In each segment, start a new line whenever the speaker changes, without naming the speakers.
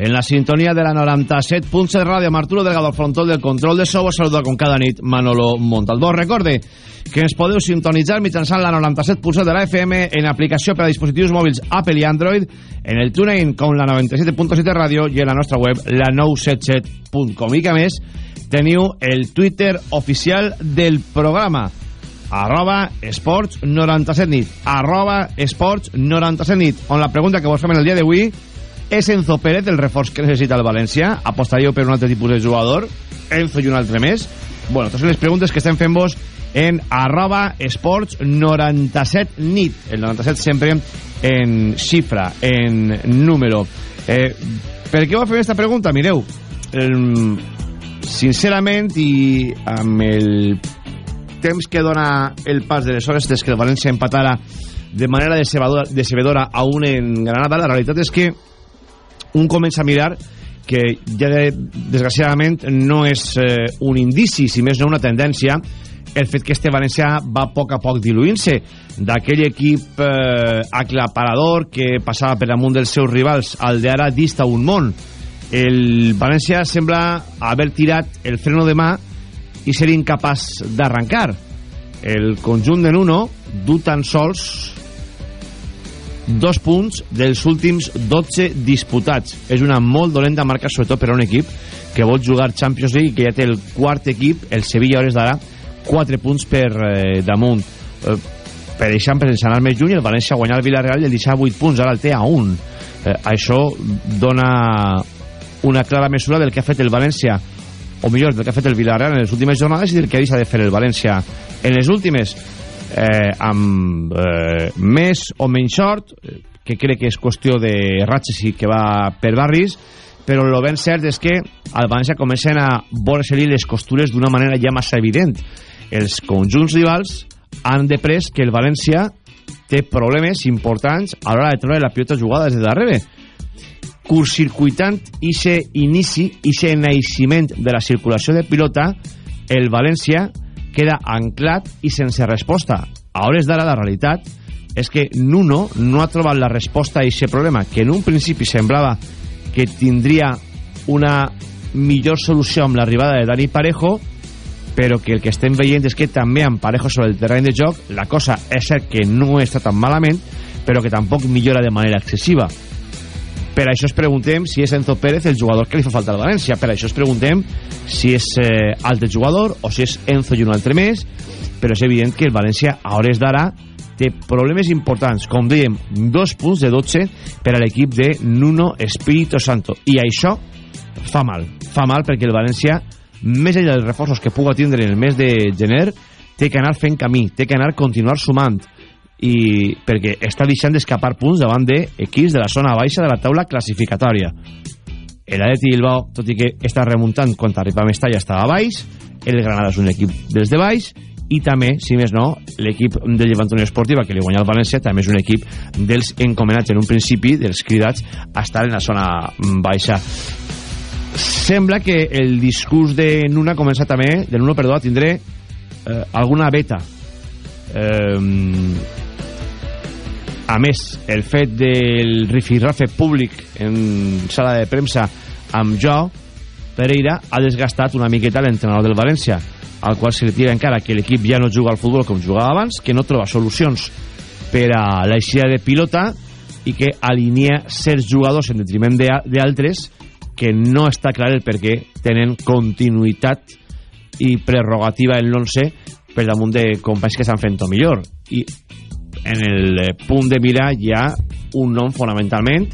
en la sintonia de la 97.7 Ràdio amb Arturo Delgado al frontol del control de so. Vos saluda com cada nit Manolo Montalbó. Recorde que ens podeu sintonitzar mitjançant la 97.7 de la FM en aplicació per a dispositius mòbils Apple i Android, en el TuneIn com la 97.7 Ràdio i en la nostra web la 977.com. I que més, teniu el Twitter oficial del programa arroba esports 97 nit arroba esports 97 nit on la pregunta que vos fem el dia d'avui és Enzo Pérez el reforç que necessita el València. Apostaríeu per un altre tipus de jugador? Enzo i un altre més? Bueno, totes les preguntes que estem fent vos en arroba esports 97 nit el 97 sempre en xifra en número. Eh, per què ho fem aquesta pregunta? mireu? Eh, sincerament i amb el temps que dona el pas de les hores des que el València empatara de manera decebedora a un en Granada, la realitat és que un comença a mirar que ja de, desgraciadament no és eh, un indici, si més no una tendència, el fet que este València va a poc a poc diluint-se d'aquell equip eh, aclaparador que passava per damunt dels seus rivals al d'ara dista un món. El València sembla haver tirat el freno de mà i ser incapaç d'arrencar. El conjunt de Nuno du tan sols dos punts dels últims 12 disputats. És una molt dolenta marca, sobretot per a un equip que vol jugar Champions League i que ja té el quart equip, el Sevilla, hores d'ara, 4 punts per eh, damunt. Eh, per exemple, sense anar més lluny, el València guanyar el Villarreal i el deixar 8 punts, ara el té a 1. Eh, això dona una clara mesura del que ha fet el València o millor, del que ha fet el Villarreal en les últimes jornades i del que ha de fer el València en les últimes eh, amb eh, més o menys sort que crec que és qüestió de ratxes i que va per barris però el ben cert és que al València comencen a voler-se-li les costures d'una manera ja massa evident. Els conjunts rivals han de pres que el València té problemes importants a l'hora de treure la pilota jugada des de darrere. Curtcircuitant ixe inici, ixe naixement de la circulació de pilota, el València queda anclat i sense resposta. A hores d'ara la realitat és que Nuno no ha trobat la resposta a aquest problema, que en un principi semblava que tindria una millor solució amb l'arribada de Dani Parejo, però que el que estem veient és que també amb Parejo sobre el terreny de joc, la cosa és cert que no està tan malament, però que tampoc millora de manera excessiva. Per això es preguntem si és Enzo Pérez el jugador que li fa falta al València. Per això es preguntem si és eh, altre jugador o si és Enzo i un altre més. Però és evident que el València, a hores d'ara, té problemes importants. Com dèiem, dos punts de 12 per a l'equip de Nuno Espíritu Santo. I això fa mal. Fa mal perquè el València, més enllà dels reforços que puga tindre en el mes de gener, té que anar fent camí, té que anar continuar sumant i perquè està deixant d'escapar punts davant d'equips de la zona baixa de la taula classificatòria. El Atleti Bilbao, tot i que està remuntant quan arriba a Mestalla, estava a baix, el Granada és un equip dels de baix, i també, si més no, l'equip de Llevant Unió Esportiva, que li guanya el València, també és un equip dels encomenats en un principi, dels cridats, a estar en la zona baixa. Sembla que el discurs de Nuna comença també, de Nuno, perdó, a tindre eh, alguna beta. Eh, a més, el fet del rifirrafe públic en sala de premsa amb jo, Pereira ha desgastat una miqueta l'entrenador del València, al qual se li tira encara que l'equip ja no juga al futbol com jugava abans, que no troba solucions per a l'eixida de pilota i que alinea certs jugadors en detriment d'altres que no està clar el perquè tenen continuïtat i prerrogativa en l'11 per damunt de companys que s'han fet millor. I en el eh, punt de mira hi ha un nom fonamentalment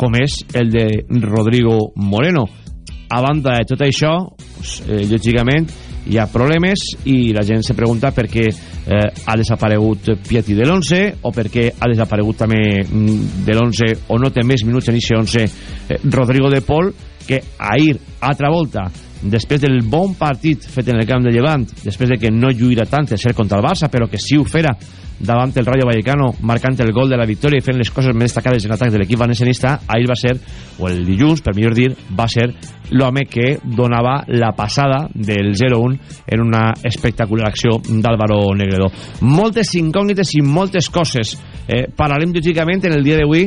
com és el de Rodrigo Moreno. A banda de tot això eh, lògicament hi ha problemes i la gent se pregunta per què eh, ha desaparegut Pieti de l'11 o per què ha desaparegut també mm, de l'11 o no té més minuts en aquest 11 eh, Rodrigo de Pol que ahir, altra volta després del bon partit fet en el camp de Llevant després de que no lluirà tant el ser contra el Barça però que sí ho fera davant el Rayo Vallecano marcant el gol de la victòria i fent les coses més destacades en atac de l'equip valencianista ahir va ser, o el dilluns per millor dir va ser l'home que donava la passada del 0-1 en una espectacular acció d'Álvaro Negredo. Moltes incògnites i moltes coses. Eh, parlarem lògicament en el dia d'avui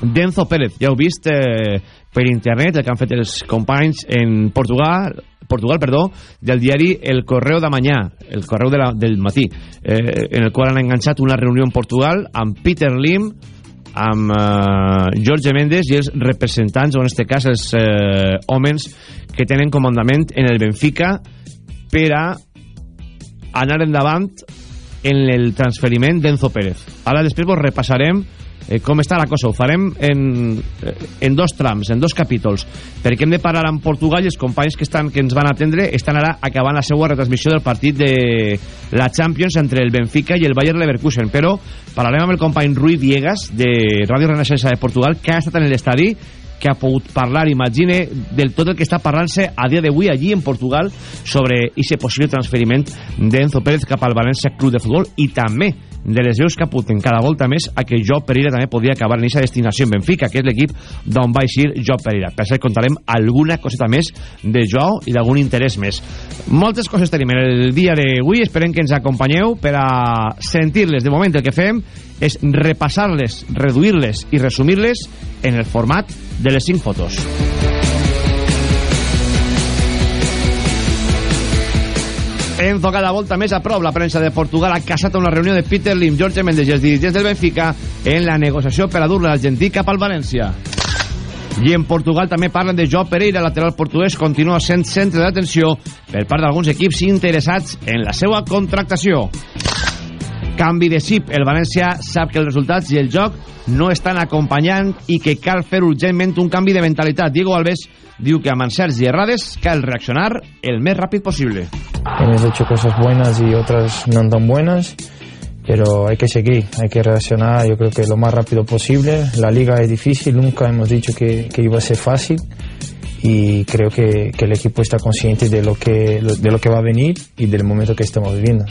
d'Enzo Pérez, ja heu vist eh, per internet el que han fet els companys en Portugal Portugal, perdó, del diari El Correo de Mañà, el Correo de la, del matí, eh, en el qual han enganxat una reunió en Portugal amb Peter Lim, amb eh, Jorge Méndez i els representants, o en aquest cas els eh, homes que tenen comandament en el Benfica per a anar endavant en el transferiment d'Enzo Pérez. Ara després vos repassarem eh, com està la cosa. Ho farem en, eh, en dos trams, en dos capítols, perquè hem de parar amb Portugal i els companys que, estan, que ens van atendre estan ara acabant la seva retransmissió del partit de la Champions entre el Benfica i el Bayer Leverkusen, però parlarem amb el company Rui Viegas de Ràdio Renaixença de Portugal, que ha estat en l'estadi que ha pogut parlar, imagine, del tot el que està parlant-se a dia d'avui allí en Portugal sobre aquest possible transferiment d'Enzo Pérez cap al València Club de Futbol i també de les veus que apunten cada volta més a que Job Pereira també podria acabar en aquesta destinació en Benfica, que és l'equip d'on va eixir Job Pereira. Per això contarem alguna coseta més de Joao i d'algun interès més. Moltes coses tenim en el dia d'avui, esperem que ens acompanyeu per a sentir-les. De moment el que fem és repassar-les, reduir-les i resumir-les en el format de les 5 fotos. Enzo cada volta més a prop la premsa de Portugal ha casat una reunió de Peter Lim, Jorge Mendes i els dirigents del Benfica en la negociació per a dur l'argentí cap al València. I en Portugal també parlen de Joao Pereira, lateral portuguès, continua sent centre d'atenció per part d'alguns equips interessats en la seva contractació. Canvi de xip. El València sap que els resultats i el joc no estan acompanyant i que cal fer urgentment un canvi de mentalitat. Diego Alves diu que amb encerts i errades cal reaccionar el més ràpid possible.
Hemos hecho cosas buenas y otras no tan buenas, pero hay que seguir, hay que reaccionar yo creo que lo más rápido posible. La liga es difícil, nunca hemos dicho que, que iba a ser fácil y creo que, que el equipo está consciente de lo, que, de lo que va a venir y del momento que estamos viviendo.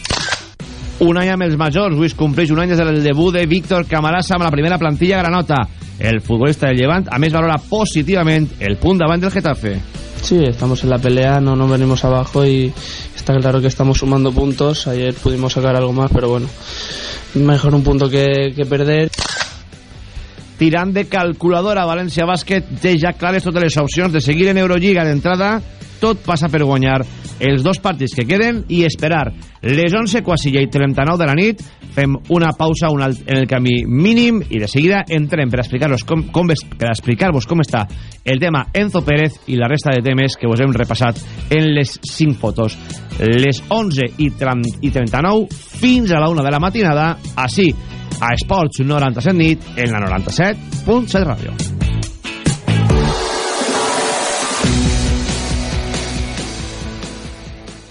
Un any amb els majors, avui es compleix un any des del debut de Víctor Camarasa amb la primera plantilla granota. El futbolista del Llevant, a més, valora positivament el punt davant del Getafe.
Sí, estamos en la pelea, no nos venimos abajo y está claro que estamos sumando puntos. Ayer pudimos sacar algo más, pero bueno, mejor un punto que, que perder.
Tirant de calculadora, València Bàsquet té ja clares totes les opcions de seguir en Eurolliga d'entrada. Tot passa per guanyar els dos partits que queden i esperar. Les 11, quasi i 39 de la nit, fem una pausa un alt, en el camí mínim i de seguida entrem per explicar-vos com, com, per explicar com està el tema Enzo Pérez i la resta de temes que vos hem repassat en les 5 fotos. Les 11 i, 30, i 39 fins a la 1 de la matinada, així, a Esports 97 nit, en la 97.7 ràdio.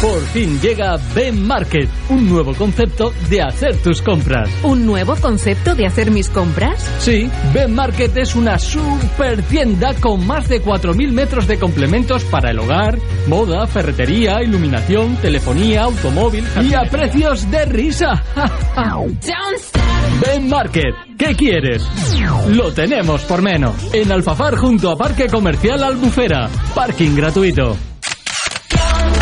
Por fin llega Ben Market, un nuevo concepto de hacer tus compras.
¿Un nuevo concepto de hacer mis compras?
Sí, Ben Market es una super tienda con más de 4.000 metros de complementos para el hogar, moda, ferretería, iluminación, telefonía, automóvil y a precios de risa. Ben Market, ¿qué quieres? Lo tenemos por menos. En Alfafar junto a Parque Comercial Albufera. Parking gratuito.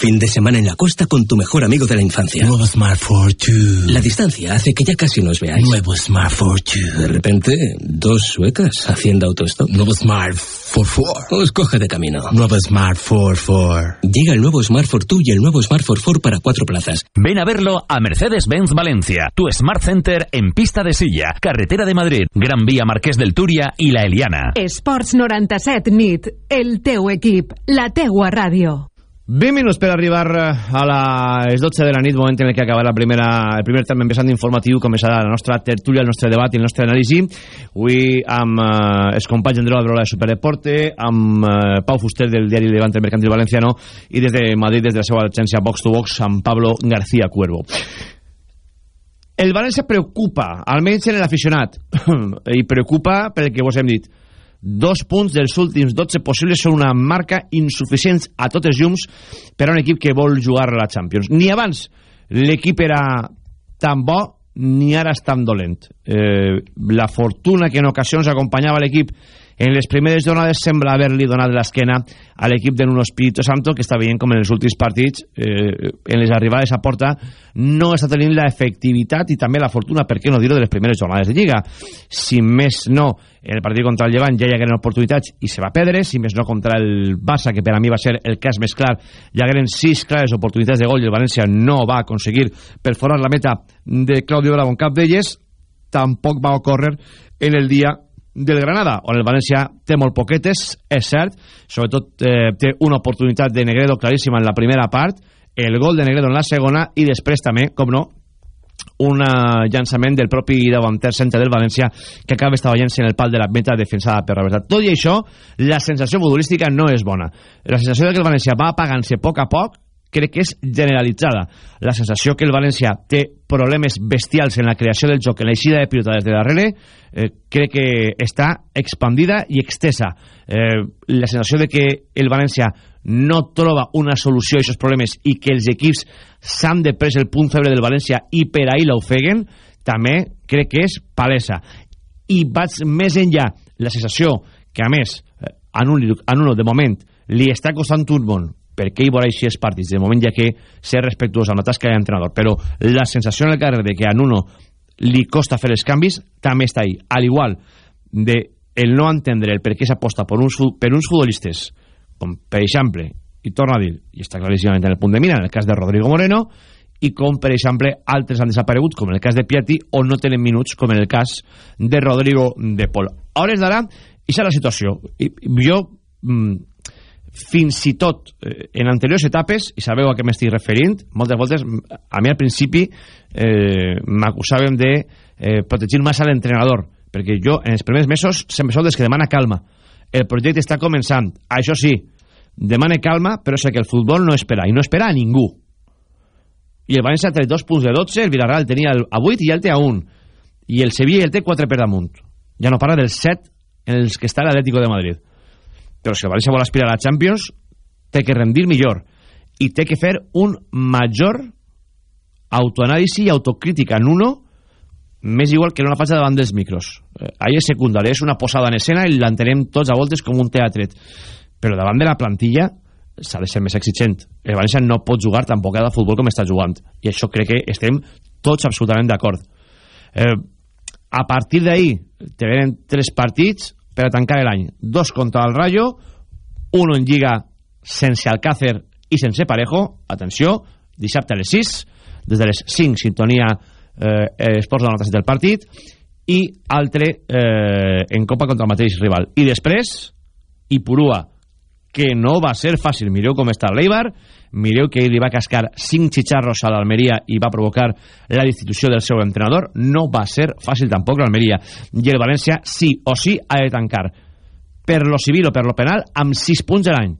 Fin de semana en la costa con tu mejor amigo de la infancia.
Nuevo Smart Fortune.
La distancia hace que ya casi nos veáis.
Nuevo Smart Fortune.
De repente, dos suecas haciendo autostop.
Nuevo Smart Fortune.
Os coge de camino.
Nuevo Smart Fortune.
Llega el nuevo Smart Fortune y el nuevo Smart Fortune para cuatro plazas.
Ven a verlo a Mercedes-Benz Valencia, tu Smart Center en pista de silla, carretera de Madrid, Gran Vía Marqués del Turia y La Eliana.
Esports 97 nit, el teu equip, la teua ràdio.
20 minuts per arribar a les 12 de la nit, moment en el que acaba la primera, el primer terme vessant informatiu, començarà la nostra tertúlia, el nostre debat i el nostre anàlisi. Avui amb eh, els companys Andreu Abrola de Superdeporte, amb eh, Pau Fuster del diari Levante Mercantil Valenciano i des de Madrid, des de la seva agència Box to Box, amb Pablo García Cuervo. El València preocupa, almenys en l'aficionat, i preocupa pel que vos hem dit dos punts dels últims 12 possibles són una marca insuficient a totes llums per a un equip que vol jugar a la Champions. Ni abans l'equip era tan bo ni ara és tan dolent. Eh, la fortuna que en ocasions acompanyava l'equip en les primeres jornades sembla haver-li donat l'esquena a l'equip de Nuno Espíritu Santo que està veient com en els últims partits eh, en les arribades a porta no està tenint la efectivitat i també la fortuna, per què no dir-ho, de les primeres jornades de Lliga. Si més no en el partit contra el Llevant ja hi hagueren oportunitats i se va perdre, si més no contra el Barça que per a mi va ser el cas més clar hi hagueren sis clares oportunitats de gol i el València no va aconseguir perforar la meta de Claudio Bravo en cap d'elles. Tampoc va ocórrer en el dia del Granada, on el València té molt poquetes, és cert, sobretot eh, té una oportunitat de Negredo claríssima en la primera part, el gol de Negredo en la segona i després també, com no, un eh, llançament del propi davanter centre del València que acaba estavellant en el pal de la meta defensada per Roberta. Tot i això, la sensació futbolística no és bona. La sensació de que el València va apagant-se a poc a poc crec que és generalitzada. La sensació que el València té problemes bestials en la creació del joc, en l'eixida de pilota des de darrere, eh, crec que està expandida i extesa. Eh, la sensació de que el València no troba una solució a aquests problemes i que els equips s'han de pres el punt febre del València i per ahir l'ofeguen, també crec que és palesa. I vaig més enllà, la sensació que a més, eh, a Nuno, a Nuno de moment, li està costant un món perquè ell veurà així els partits. De moment ja que ser respectuós amb la tasca de l'entrenador, però la sensació en el carrer de que a Nuno li costa fer els canvis també està ahí. Al igual de el no entendre el per què s'aposta per uns, per uns futbolistes, com per exemple, i torno a dir, i està claríssimament en el punt de mira, en el cas de Rodrigo Moreno, i com, per exemple, altres han desaparegut, com en el cas de Piatti, o no tenen minuts, com en el cas de Rodrigo de Pol. A hores d'ara, aquesta és la situació. I jo mm, fins i tot eh, en anteriors etapes, i sabeu a què m'estic referint, moltes voltes, a mi al principi eh, m'acusàvem de eh, protegir massa l'entrenador, perquè jo en els primers mesos sempre sóc des que demana calma. El projecte està començant, això sí, demana calma, però sé que el futbol no espera, i no espera a ningú. I el València té dos punts de 12, el Villarreal tenia el, a 8 i el té a 1. I el Sevilla el té 4 per damunt. Ja no parla dels 7 en els que està l'Atlético de Madrid però si el València vol aspirar a la Champions té que rendir millor i té que fer un major autoanàlisi i autocrítica en uno més igual que no la faig davant dels micros. Eh, ahí és secundari, és una posada en escena i l'entenem tots a voltes com un teatret però davant de la plantilla s'ha de ser més exigent. El València no pot jugar tampoc a futbol com està jugant i això crec que estem tots absolutament d'acord. Eh, a partir d'ahir te venen tres partits per a tancar l'any. Dos contra el Rayo, un en Lliga sense Alcácer i sense Parejo. Atenció, dissabte a les 6, des de les 5, sintonia eh, Esports de la notació del partit, i altre eh, en Copa contra el mateix rival. I després, Ipurua, que no va ser fàcil. Mireu com està l'Eibar, mireu que ell li va cascar 5 xicharros a l'Almeria i va provocar la destitució del seu entrenador. No va ser fàcil tampoc l'Almeria. I el València sí o sí ha de tancar per lo civil o per lo penal amb 6 punts a l'any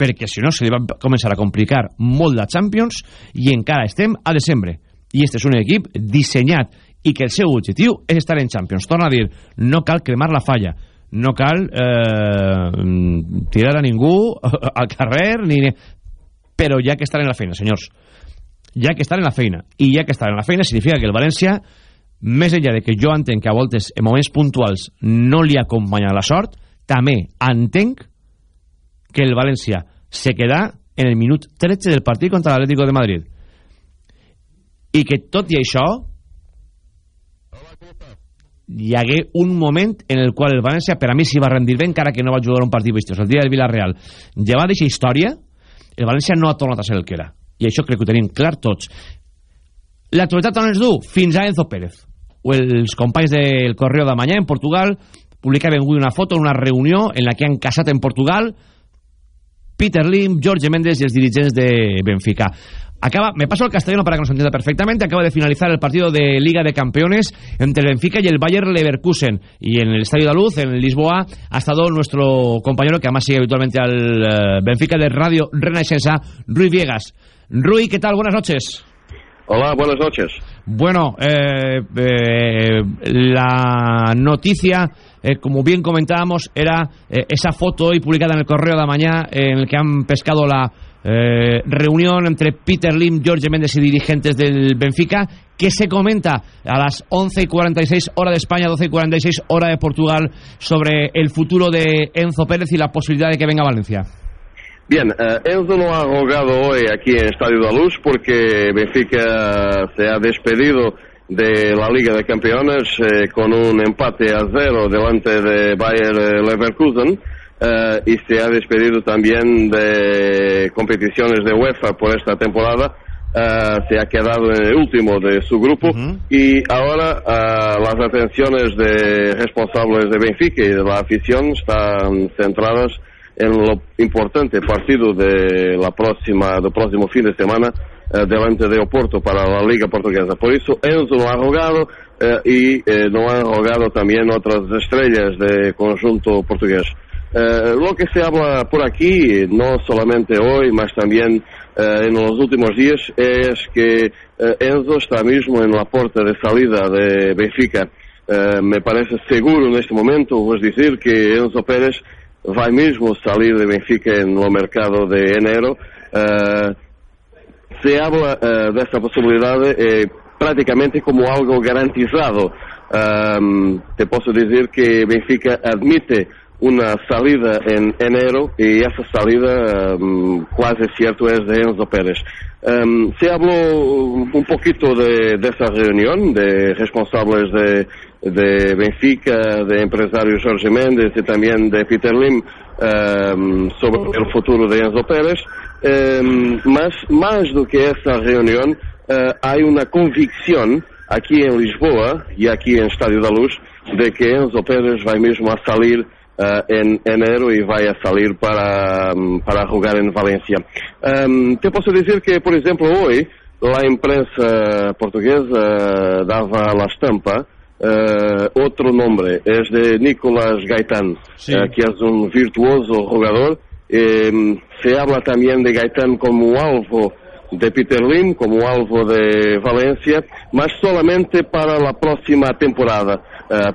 perquè si no se li va començar a complicar molt la Champions i encara estem a desembre. I este és un equip dissenyat i que el seu objectiu és estar en Champions. Torna a dir, no cal cremar la falla no cal eh, tirar a ningú al carrer ni... però ja que estar en la feina senyors. Ja que estar en la feina. I ja que estar en la feina significa que el València més enllà de que jo entenc que a voltes en moments puntuals no li acompanya la sort també entenc que el València se queda en el minut 13 del partit contra l'Atlético de Madrid. I que tot i això hi hagué un moment en el qual el València per a mi s'hi va rendir bé encara que no va jugar un partit vistós, el dia del Villarreal llevat d'aquesta història el València no ha tornat a ser el que era. I això crec que ho tenim clar tots. L'actualitat on ens du? fins a Enzo Pérez. O els companys del Correo de Mañá en Portugal publicaven avui una foto en una reunió en la que han casat en Portugal Peter Lim, Jorge Méndez i els dirigents de Benfica Acaba, me paso al castellano para que nos entienda perfectamente. Acaba de finalizar el partido de Liga de Campeones entre el Benfica y el Bayer Leverkusen. Y en el Estadio de Luz, en Lisboa, ha estado nuestro compañero, que además sigue habitualmente al uh, Benfica de Radio Renaixença, Rui Viegas. Rui, ¿qué tal? Buenas noches.
Hola, buenas noches.
Bueno, eh, eh, la noticia, eh, como bien comentábamos, era esa foto hoy publicada en el Correo de la Mañana en el que han pescado la eh, reunión entre Peter Lim, Jorge Méndez y dirigentes del Benfica, que se comenta a las 11 y 46 hora de España, 12 y 46 hora de Portugal, sobre el futuro de Enzo Pérez y la posibilidad de que venga a Valencia.
Bien, eh, Enzo no ha jugado hoy aquí en Estadio de Luz porque Benfica se ha despedido de la Liga de Campeones eh, con un empate a cero delante de Bayer Leverkusen. Uh, y se ha despedido también de competiciones de UEFA por esta temporada. Uh, se ha quedado en el último de su grupo uh -huh. y ahora uh, las atenciones de responsables de Benfica y de la afición están centradas en lo importante partido de la próxima del próximo fin de semana delante de Oporto para la Liga Portuguesa. Por eso Enzo no ha jugado y no han jugado también otras estrellas de conjunto portugués. Uh, lo que se habla por aquí, no solamente hoy, mas también uh, en los últimos días, es que uh, Enzo está mismo en la puerta de salida de Benfica. me parece seguro en este momento, vos decir que Enzo Pérez va mismo salir de Benfica en el mercado de enero. se habla de esta posibilidad prácticamente como algo garantizado. te puedo decir que Benfica admite una salida en enero y esa salida um, quase cierto es de Enzo Pérez. Um, se habló un poquito de, de, esa reunión de responsables de, de, Benfica, de empresarios Jorge Méndez y también de Peter Lim um, sobre el futuro de Enzo Pérez. más, más do que esa reunión, uh, hay una convicción aquí en Lisboa y aquí en Estadio da Luz de que Enzo Pérez va mismo a salir uh, en enero y vaya a salir para, um, para jugar en Valencia. Um, te puedo decir que, por ejemplo, hoy la imprensa portuguesa daba la estampa uh, otro nombre, es de Nicolás Gaitán, sí. uh, que es un virtuoso jugador. se habla también de Gaitán como alvo de Peter Lim, como alvo de Valencia, mas solamente para la próxima temporada.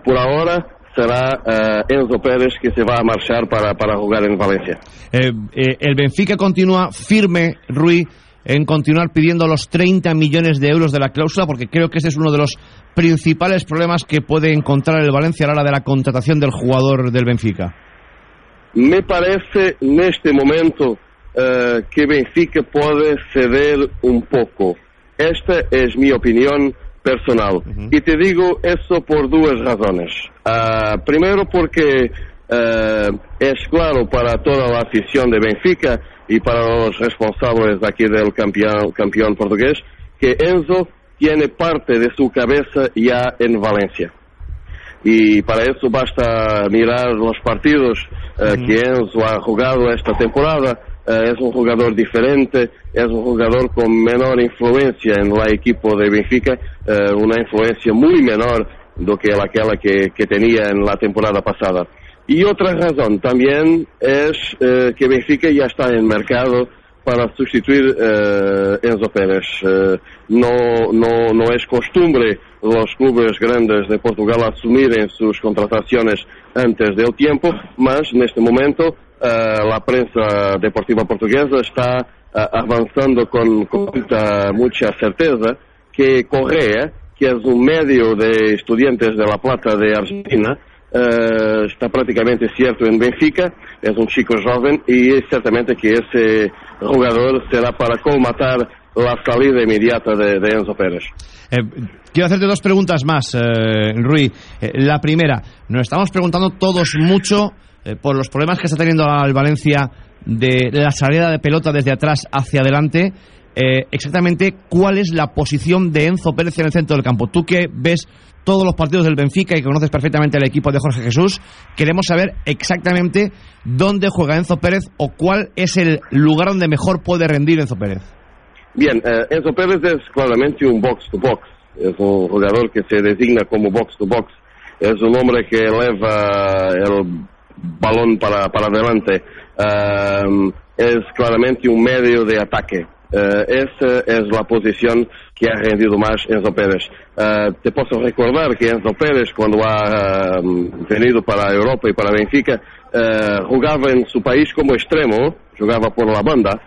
por ahora, será uh, Enzo Pérez que se va a marchar para, para jugar en Valencia.
Eh, eh, el Benfica continúa firme, Rui, en continuar pidiendo los 30 millones de euros de la cláusula, porque creo que ese es uno de los principales problemas que puede encontrar el Valencia a la hora de la contratación del jugador del Benfica.
Me parece en este momento uh, que Benfica puede ceder un poco. Esta es mi opinión personal. Uh -huh. Y te digo eso por dos razones. Uh, primero porque uh, es claro para toda la afición de Benfica y para los responsables aquí del campeón, campeón portugués que Enzo tiene parte de su cabeza ya en Valencia. Y para eso basta mirar los partidos uh, -huh. que Enzo ha jugado esta temporada. Uh, es un jugador diferente, es un jugador con menor influencia en la equipo de Benfica, uh, una influencia muy menor do que aquella que, que, tenía en la temporada pasada. Y otra razón también es uh, que Benfica ya está en mercado para sustituir Enzo Pérez. no, no, no es costumbre los clubes grandes de Portugal asumir en sus contrataciones antes del tiempo, mas en este momento Uh, la prensa deportiva portuguesa está uh, avanzando con, con mucha, mucha, certeza que Correa, que es un medio de estudiantes de La Plata de Argentina, uh, está prácticamente cierto en Benfica, es un chico joven y certamente que ese jugador será para colmatar la salida inmediata de, de Enzo Pérez.
Eh, quiero hacerte dos preguntas más, eh, Rui. Eh, la primera, nos estamos preguntando todos mucho eh, por los problemas que está teniendo el Valencia de la salida de pelota desde atrás hacia adelante. Eh, exactamente cuál es la posición de Enzo Pérez en el centro del campo. Tú que ves todos los partidos del Benfica y conoces perfectamente el equipo de Jorge Jesús, queremos saber exactamente dónde juega Enzo Pérez o cuál es el lugar donde mejor puede rendir Enzo Pérez.
Bien, eh, Enzo Pérez es claramente un box-to-box. Es un jugador que se designa como box-to-box. Es un hombre que eleva el balón para, para adelante. Um, es claramente un medio de ataque. Uh, esa es la posición que ha rendido más Enzo Pérez. Uh, te puedo recordar que Enzo Pérez, cuando ha uh, venido para Europa y para Benfica, jugaba en su país como extremo, jugaba por la banda,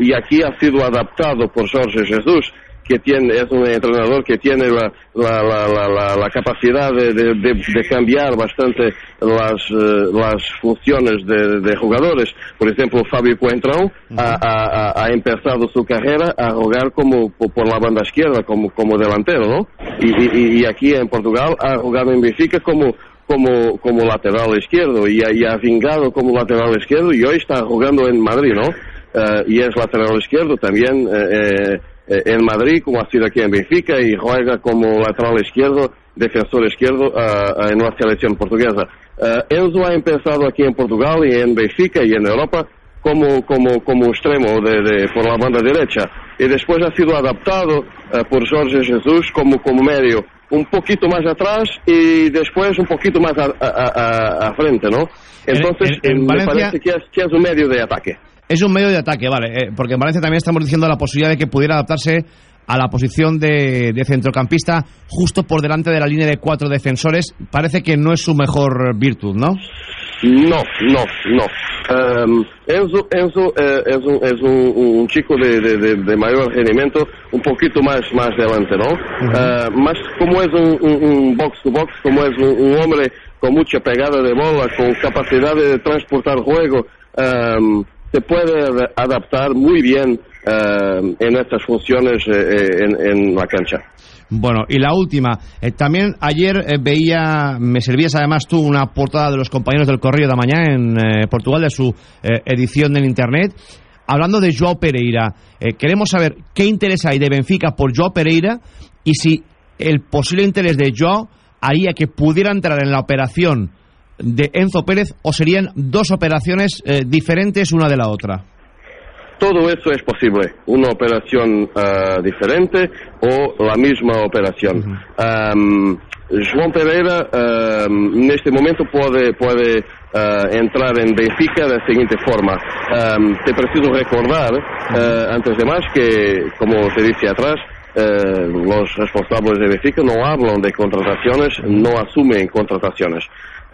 y aquí ha sido adaptado por Jorge Jesús que tiene, es un entrenador que tiene la, la, la, la, capacidad de, de, de, cambiar bastante las, uh, las funciones de, de, jugadores. Por ejemplo, Fabio Coentrão ha, ha, ha, empezado su carrera a jugar como por la banda izquierda, como, como delantero, ¿no? Y, y, y aquí en Portugal ha jugado en Benfica como como, como lateral izquierdo y, y ha vingado como lateral izquierdo y hoy está jugando en Madrid, ¿no? Uh, y es lateral izquierdo también. Eh, eh, en Madrid, como ha sido aquí en Benfica, y juega como lateral izquierdo, defensor izquierdo uh, en la selección portuguesa. Uh, Enzo ha empezado aquí en Portugal y en Benfica y en Europa como, como, como extremo de, de, por la banda derecha. Y después ha sido adaptado uh, por Jorge Jesús como, como medio un poquito más atrás y después un poquito más a, a, a, a frente, ¿no? Entonces,
en, en, en Valencia...
me parece que es, que es un medio de ataque.
Es un medio de ataque, vale, eh, porque en Valencia también estamos diciendo la posibilidad de que pudiera adaptarse a la posición de, de, centrocampista justo por delante de la línea de cuatro defensores. Parece que no es su mejor virtud, ¿no?
No, no, no. Um, Enzo, Enzo eh, es, un, es un, un chico de, de, de, mayor rendimiento, un poquito más, más delante, ¿no? Uh -huh. uh, más como es un, un, box to box, como es un, hombre con mucha pegada de bola, con capacidad de transportar juego. Um, se puede adaptar muy bien uh, en estas funciones eh, en, en, la cancha.
Bueno, y la última, eh, también ayer eh, veía, me servías además tú una portada de los compañeros del Correo de la Mañana en eh, Portugal, de su edición en Internet, hablando de Joao Pereira. queremos saber qué interés hay de Benfica por Joao Pereira y si el posible interés de Joao haría que pudiera entrar en la operación de Enzo Pérez o serían dos operaciones eh, diferentes una de la otra?
Todo eso es posible, una operación uh, diferente o la misma operación. Uh -huh. um, João Pereira um, en este momento puede, puede uh, entrar en Benfica de la siguiente forma. Um, te preciso recordar, uh, antes de más, que como te dice atrás, Uh, los responsables de Benfica no hablan de contrataciones, no asumen contrataciones.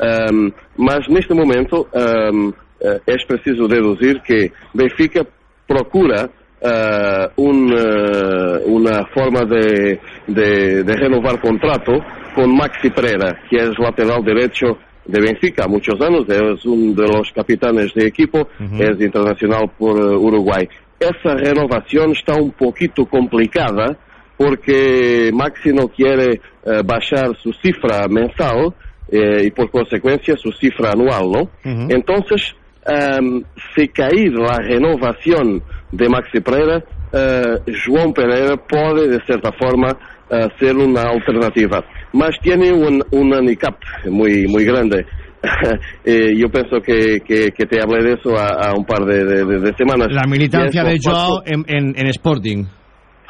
Um, mas neste momento um, eh, é preciso deduzir que Benfica procura ah, uh, um, eh, uma forma de, de, de renovar contrato com Maxi Pereira, que é lateral direito de Benfica há muitos anos, é um dos capitães de equipo, uhum. é internacional por eh, Uruguai. Essa renovação está um pouquinho complicada porque Maxi não quer uh, baixar sua cifra mensal eh, y por consecuencia su cifra anual, ¿no? Uh -huh. Entonces, um, si caer la renovación de Maxi Pereira, uh, João Pereira puede de cierta forma uh, ser una alternativa, mas tiene un, un handicap muy, muy grande. eh, yo pienso que, que, que, te hablé de eso a, a un par de, de, de, semanas.
La militancia de Joao en, en, en Sporting.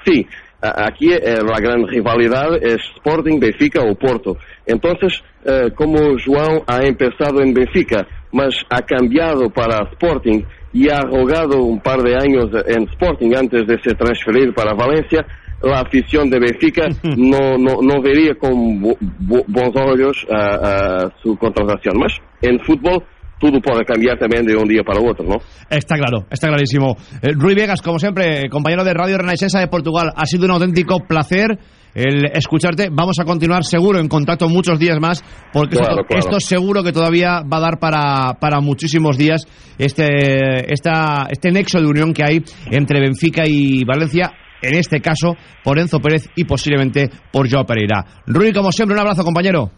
Sí, aquí eh, la gran rivalidad es Sporting, Benfica o Porto. Entonces, eh, como João ha empezado en Benfica, mas ha cambiado para Sporting y ha jugado un par de años en Sporting antes de se transferir para Valencia, la afición de Benfica no, no, no vería con bu bu bons olhos uh, uh, su contratación. Mas en fútbol todo puede cambiar también de un día para otro, ¿no?
Está claro, está clarísimo. Eh, Rui Vegas, como siempre, compañero de Radio Renaixensa de Portugal, ha sido un auténtico placer el escucharte. Vamos a continuar seguro en contacto muchos días más, porque
Claro,
esto,
claro.
esto seguro que todavía va a dar para, para muchísimos días este, esta, este nexo de unión que hay entre Benfica y Valencia. En este caso, por Enzo Pérez y posiblemente por Joao Pereira. Rui, como siempre, un abrazo, compañero.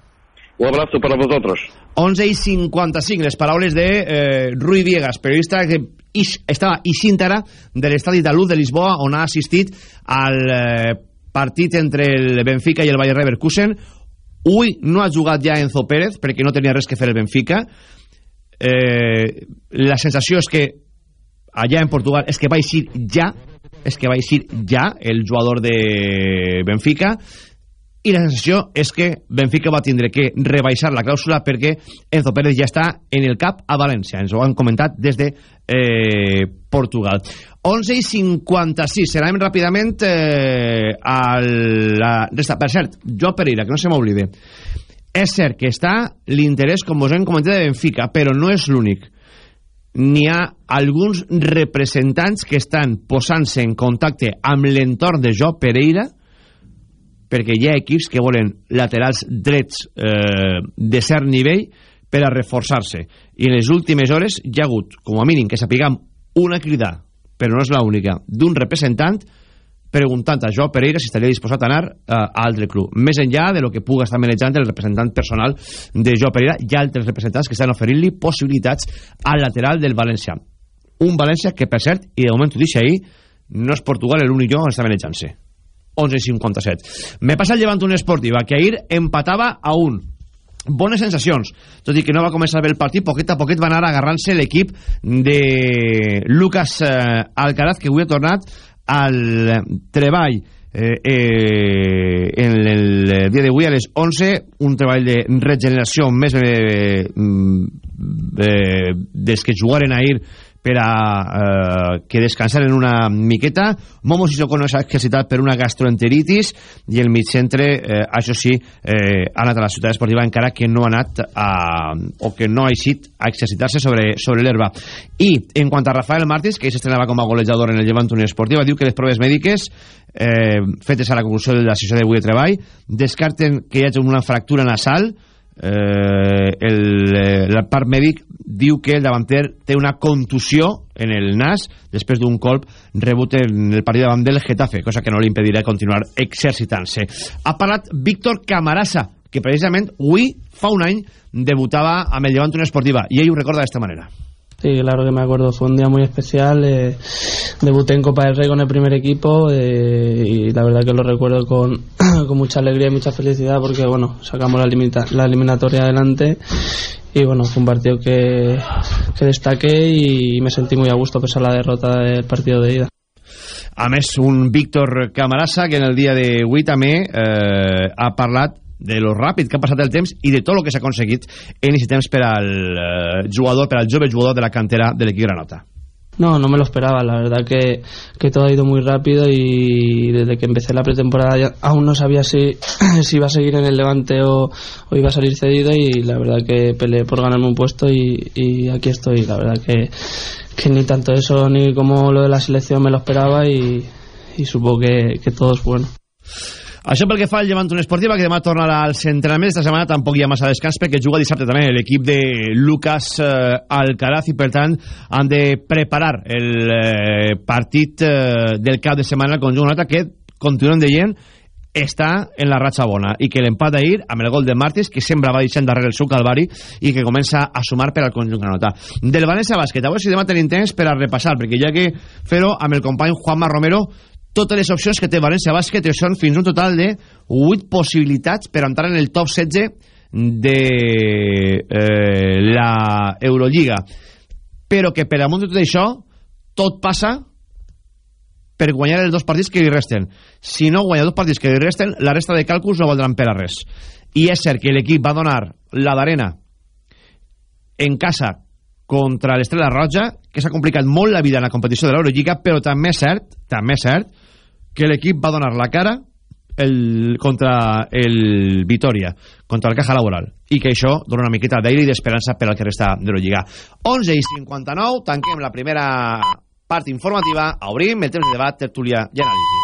Un abrazo para vosotros.
11 i 55, les paraules de eh, Rui Viegas, periodista que ix, estava ixint ara de l'estadi de Luz de Lisboa, on ha assistit al eh, partit entre el Benfica i el Bayer Leverkusen. Ui, no ha jugat ja Enzo Pérez, perquè no tenia res que fer el Benfica. Eh, la sensació és que allà en Portugal és que va eixir ja, és que va eixir ja el jugador de Benfica, i la sensació és que Benfica va tindre que rebaixar la clàusula perquè Enzo Pérez ja està en el cap a València. Ens ho han comentat des de eh, Portugal. 11 i 56. Anem ràpidament eh, a la resta. Per cert, jo Pereira, que no se m'oblide. És cert que està l'interès, com us hem comentat, de Benfica, però no és l'únic. N'hi ha alguns representants que estan posant-se en contacte amb l'entorn de Jo Pereira perquè hi ha equips que volen laterals drets eh, de cert nivell per a reforçar-se. I en les últimes hores hi ha hagut, com a mínim, que sapiguem una crida, però no és l'única, d'un representant preguntant a Joao Pereira si estaria disposat a anar eh, a altre club. Més enllà de lo que puga estar manejant el representant personal de Joao Pereira, hi ha altres representants que estan oferint-li possibilitats al lateral del València. Un València que, per cert, i de moment t'ho deixo ahir, no és Portugal l'únic lloc on està manejant-se. 11 i 57. Me passa el llevant una esportiva que ahir empatava a un bones sensacions, tot i que no va començar bé el partit, poquet a poquet va anar agarrant-se l'equip de Lucas eh, Alcaraz, que avui ha tornat al treball eh, eh, en el dia d'avui a les 11, un treball de regeneració més eh, mm, eh, des que jugaren ahir per a eh, que descansaren una miqueta. Momo Sissoko no s'ha exercitat per una gastroenteritis i el mitcentre, eh, això sí, eh, ha anat a la ciutat esportiva encara que no ha anat a, o que no ha eixit a exercitar-se sobre, sobre l'herba. I en quant a Rafael Martins, que s'estrenava com a golejador en el Llevant Unió Esportiva, diu que les proves mèdiques eh, fetes a la conclusió de la sessió d'avui de treball descarten que hi hagi una fractura nasal eh, el, eh, el part mèdic diu que el davanter té una contusió en el nas després d'un colp rebut en el partit davant del Getafe, cosa que no li impedirà continuar exercitant-se. Ha parlat Víctor Camarasa, que precisament avui, fa un any, debutava amb el Llevant una esportiva, i ell ho recorda d'esta manera.
Sí, claro que me acuerdo. Fue un día muy especial. eh, debuté en Copa del Rey con el primer equipo eh, y la verdad que lo recuerdo con, con mucha alegría y mucha felicidad porque, bueno, sacamos la, limita- la eliminatoria adelante y, bueno, fue un partido que, que destaqué y me sentí muy a gusto pese a la derrota del partido de ida.
A més, un Víctor Camarasa que en el dia d'avui també eh, ha parlat de lo ràpid que ha passat el temps i de tot el que s'ha aconseguit en aquest temps per al eh, jugador, per al jove jugador de la cantera de l'equip Granota.
No, no me lo esperaba. La verdad que, que todo ha ido muy rápido y desde que empecé la pretemporada ya aún no sabía si, si iba a seguir en el Levante o, o iba a salir cedido y la verdad que peleé por ganarme un puesto y, y aquí estoy. La verdad que, que ni tanto eso ni como lo de la selección me lo esperaba y, y supongo que, que todo es bueno.
Això pel que fa al Llevant Unió Esportiva, que demà tornarà als entrenaments. Esta setmana tampoc hi ha massa descans perquè juga dissabte també l'equip de Lucas eh, Alcaraz i, per tant, han de preparar el eh, partit eh, del cap de setmana al conjunt Granota que, continuen dient, està en la ratxa bona i que l'empat d'ahir amb el gol de Martins que sempre va deixant darrere el seu calvari i que comença a sumar per al conjunt Granota del València Bàsquet, a veure si demà tenim temps per a repassar, perquè ja que fer-ho amb el company Juanma Romero totes les opcions que té València Bàsquet són fins un total de 8 possibilitats per entrar en el top 16 de eh, la Eurolliga. Però que per amunt de tot això tot passa per guanyar els dos partits que li resten. Si no guanya dos partits que li resten la resta de càlculs no valdran per a res. I és cert que l'equip va donar la d'arena en casa contra l'Estrella Roja, que s'ha complicat molt la vida en la competició de l'Eurolliga, però també és cert, també és cert, que l'equip va donar la cara el, contra el Vitoria, contra el Caja Laboral, i que això dona una miqueta d'aire i d'esperança per al que resta de l'Eurolliga. 11 i 59, tanquem la primera part informativa, obrim el temps de debat, tertúlia i anàlisi.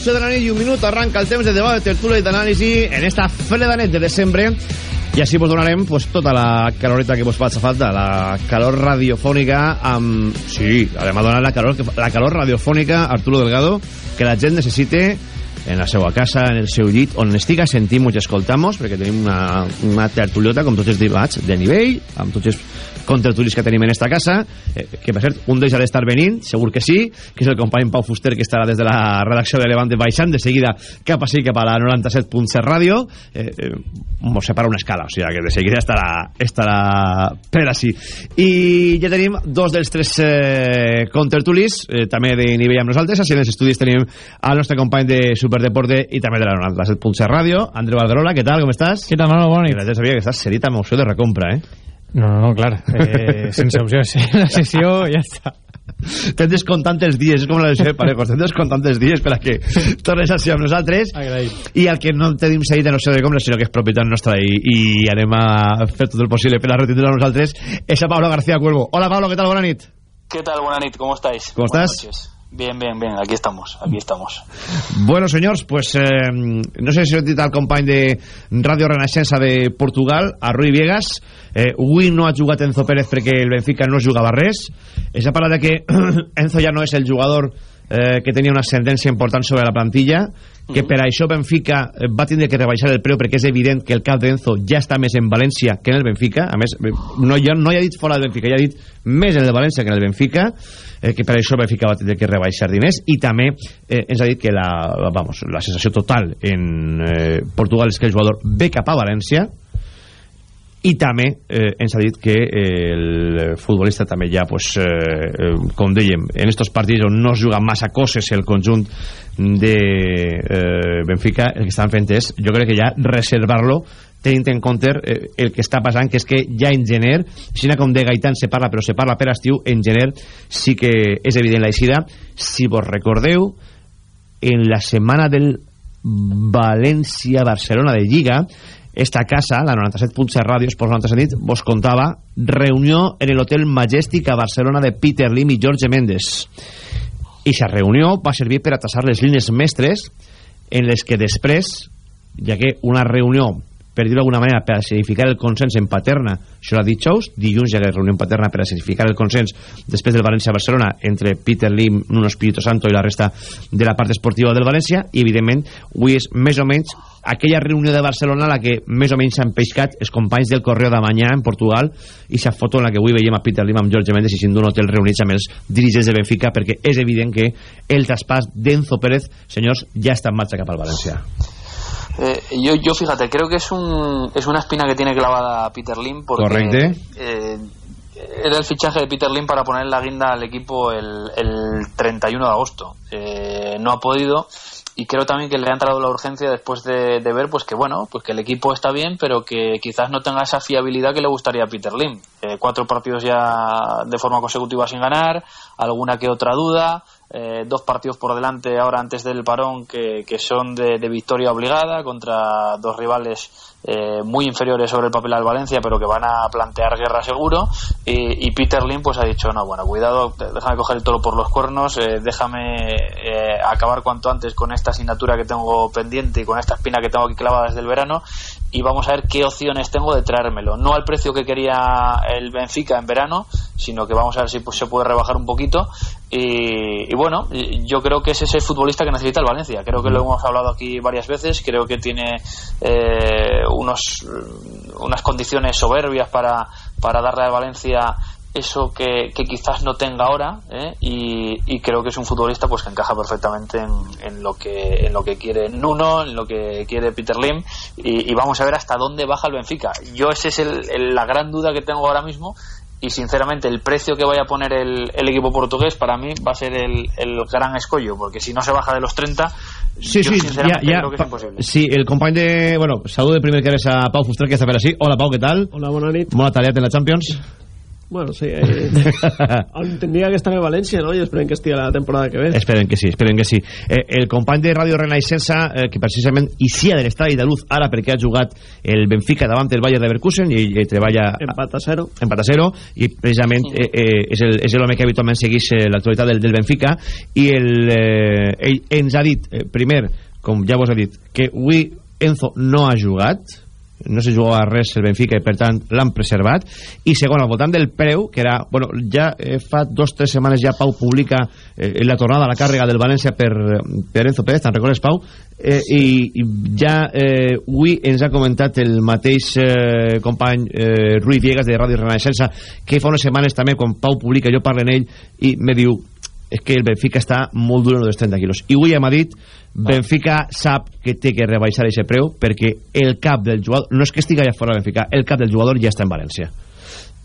12 de la nit i un minut arranca el temps de debat, de tertúlia i d'anàlisi en esta freda nit de desembre. I així vos donarem pues, tota la caloreta que vos faci falta, la calor radiofònica amb... Sí, anem a donar la calor, la calor radiofònica Arturo Delgado que la gent necessite en la seva casa, en el seu llit, on estiga, sentim i escoltamos, perquè tenim una, una tertuliota com tots els debats de nivell, amb tots els contertulis que tenim en esta casa, eh, que per cert, un d'ells ha d'estar venint, segur que sí, que és el company Pau Fuster, que estarà des de la redacció de Levante baixant, de seguida cap així, cap a la 97.7 ràdio, eh, eh, separa una escala, o sigui que de seguida estarà, estarà per així. I ja tenim dos dels tres eh, contertulis, eh, també de nivell amb nosaltres, així en els estudis tenim al nostre company de Superdeporte i també de la 97.7 ràdio, Andreu Valderola, què tal, com estàs?
Què tal, Manolo? Bona nit.
Sabia que estàs cedit amb opció de recompra, eh?
No, no, no, clar. Eh, sense opció, sí. La sessió ja està.
T'hem descomptant els dies, és com la lesió de parejos, t'hem descomptant els dies per a que tornes així amb nosaltres.
Agraït.
I el que no tenim seguit en opció de compra, sinó que és propietat nostra i, i anem a fer tot el possible per a retitular nosaltres, és a Pablo García Cuervo. Hola, Pablo, què tal? Bona nit.
¿Qué tal? Buena nit, ¿cómo estáis?
¿Cómo
Buenas
estás?
noches. Bien, bien, bien, aquí estamos, aquí estamos.
Bueno, senyors, pues, eh, no sé si heu dit al company de Ràdio Renaixença de Portugal, a Rui Viegas, eh, no ha jugat Enzo Pérez perquè el Benfica no jugava res. Es ha parlat de que Enzo ja no és el jugador eh, que tenia una ascendència important sobre la plantilla, que per això Benfica eh, va tindre que rebaixar el preu perquè és evident que el cap d'Enzo ja està més en València que en el Benfica. A més, eh, no, ja, no hi ha dit fora del Benfica, ja ha dit més en el València que en el Benfica, eh, que per això el Benfica va tindre que rebaixar diners i també eh, ens ha dit que la, vamos, la sensació total en eh, Portugal és que el jugador ve cap a València i també eh, ens ha dit que eh, el futbolista també ja pues, eh, eh, com dèiem en estos partits on no es juga massa coses el conjunt de eh, Benfica el que estan fent és jo crec que ja reservar-lo tenint en compte eh, el que està passant que és que ja en gener sinó com de Gaitán se parla però se parla per estiu en gener sí que és evident la eixida. Si vos recordeu en la setmana del València-Barcelona de Lliga esta casa, la 97.7 Ràdio Esports 97 nit, vos contava reunió en l'hotel Majestic a Barcelona de Peter Lim i Jorge Méndez. I aquesta reunió va servir per a tassar les línies mestres en les que després ja que una reunió per dir-ho d'alguna manera, per a significar el consens en Paterna, això dit Xous, dilluns hi ha reunió en Paterna per a significar el consens després del València-Barcelona entre Peter Lim, Nuno Espíritu Santo i la resta de la part esportiva del València, i evidentment avui és més o menys aquella reunió de Barcelona la que més o menys s'han pescat els companys del Correo de Mañá en Portugal i s'ha foto en la que avui veiem a Peter Lim amb Jorge Mendes i sin d'un hotel reunits amb els dirigents de Benfica perquè és evident que el traspàs d'Enzo Pérez, senyors, ja està en marxa cap al València.
Eh, yo, yo fíjate, creo que es, un, es una espina que tiene clavada Peter Lim porque
Correcte.
eh, era el fichaje de Peter Lim para poner la guinda al equipo el, el 31 de agosto. Eh, no ha podido y creo también que le ha entrado la urgencia después de, de ver pues que bueno pues que el equipo está bien pero que quizás no tenga esa fiabilidad que le gustaría a Peter Lim Eh, cuatro partidos ya de forma consecutiva sin ganar alguna que otra duda eh, dos partidos por delante ahora antes del parón que, que son de, de victoria obligada contra dos rivales eh, muy inferiores sobre el papel al Valencia pero que van a plantear guerra seguro. Y, Peter Lim pues ha dicho no bueno cuidado déjame coger el toro por los cuernos eh, déjame eh, acabar cuanto antes con esta asignatura que tengo pendiente y con esta espina que tengo aquí clavada desde el verano y vamos a ver qué opciones tengo de traérmelo. No al precio que quería el Benfica en verano sino que vamos a ver si pues, se puede rebajar un poquito. Y, y bueno yo creo que es ese futbolista que necesita el Valencia. Creo que lo hemos hablado aquí varias veces. Creo que tiene eh, unos unas condiciones soberbias para, para darle al Valencia eso que, que quizás no tenga ahora ¿eh? y, y creo que es un futbolista pues que encaja perfectamente en, en lo que en lo que quiere Nuno en lo que quiere Peter Lim y, y vamos a ver hasta dónde baja el Benfica yo esa es el- el- la gran duda que tengo ahora mismo y sinceramente el precio que vaya a poner el, el equipo portugués para mí va a ser el, el gran escollo porque si no se baja de los 30
Sí,
yo
sí,
sinceramente creo que es imposible
sí, el company de... Bueno, saludo de primer que eres a Pau Fuster, que està per així. Hola, Pau, què tal?
Hola, bona nit.
Atareat en la Champions.
Bueno, sí. Eh, tendría que estar en Valencia, ¿no? Y esperen que esté la temporada que ve.
Esperen que sí, esperen que sí. Eh, el company de Ràdio Renaixença, eh, que precisament ixia de l'estadi de Luz ara perquè ha jugat el Benfica davant del Bayern Leverkusen i ell treballa...
Empat a zero.
Empat a zero, i precisament eh, eh, és el- és l'home que habitualment segueix eh, l'actualitat del, del Benfica, i el, eh, ell ens ha dit, eh, primer, com ja vos he dit, que avui Enzo no ha jugat, no se jugava res el Benfica i per tant l'han preservat i segon, al voltant del preu que era, bueno, ja eh, fa dos tres setmanes ja Pau publica eh, la tornada a la càrrega del València per, per Enzo Pérez, te'n recordes Pau? Eh, i, i ja eh, avui ens ha comentat el mateix eh, company eh, Rui Viegas de Ràdio Renaixença que fa unes setmanes també quan Pau publica jo parlo en ell i me diu és que el Benfica està molt dur en els 30 quilos. I avui ja m'ha dit Benfica sap que té que rebaixar aquest preu perquè el cap del jugador, no és que estigui allà fora del Benfica, el cap del jugador ja està en València.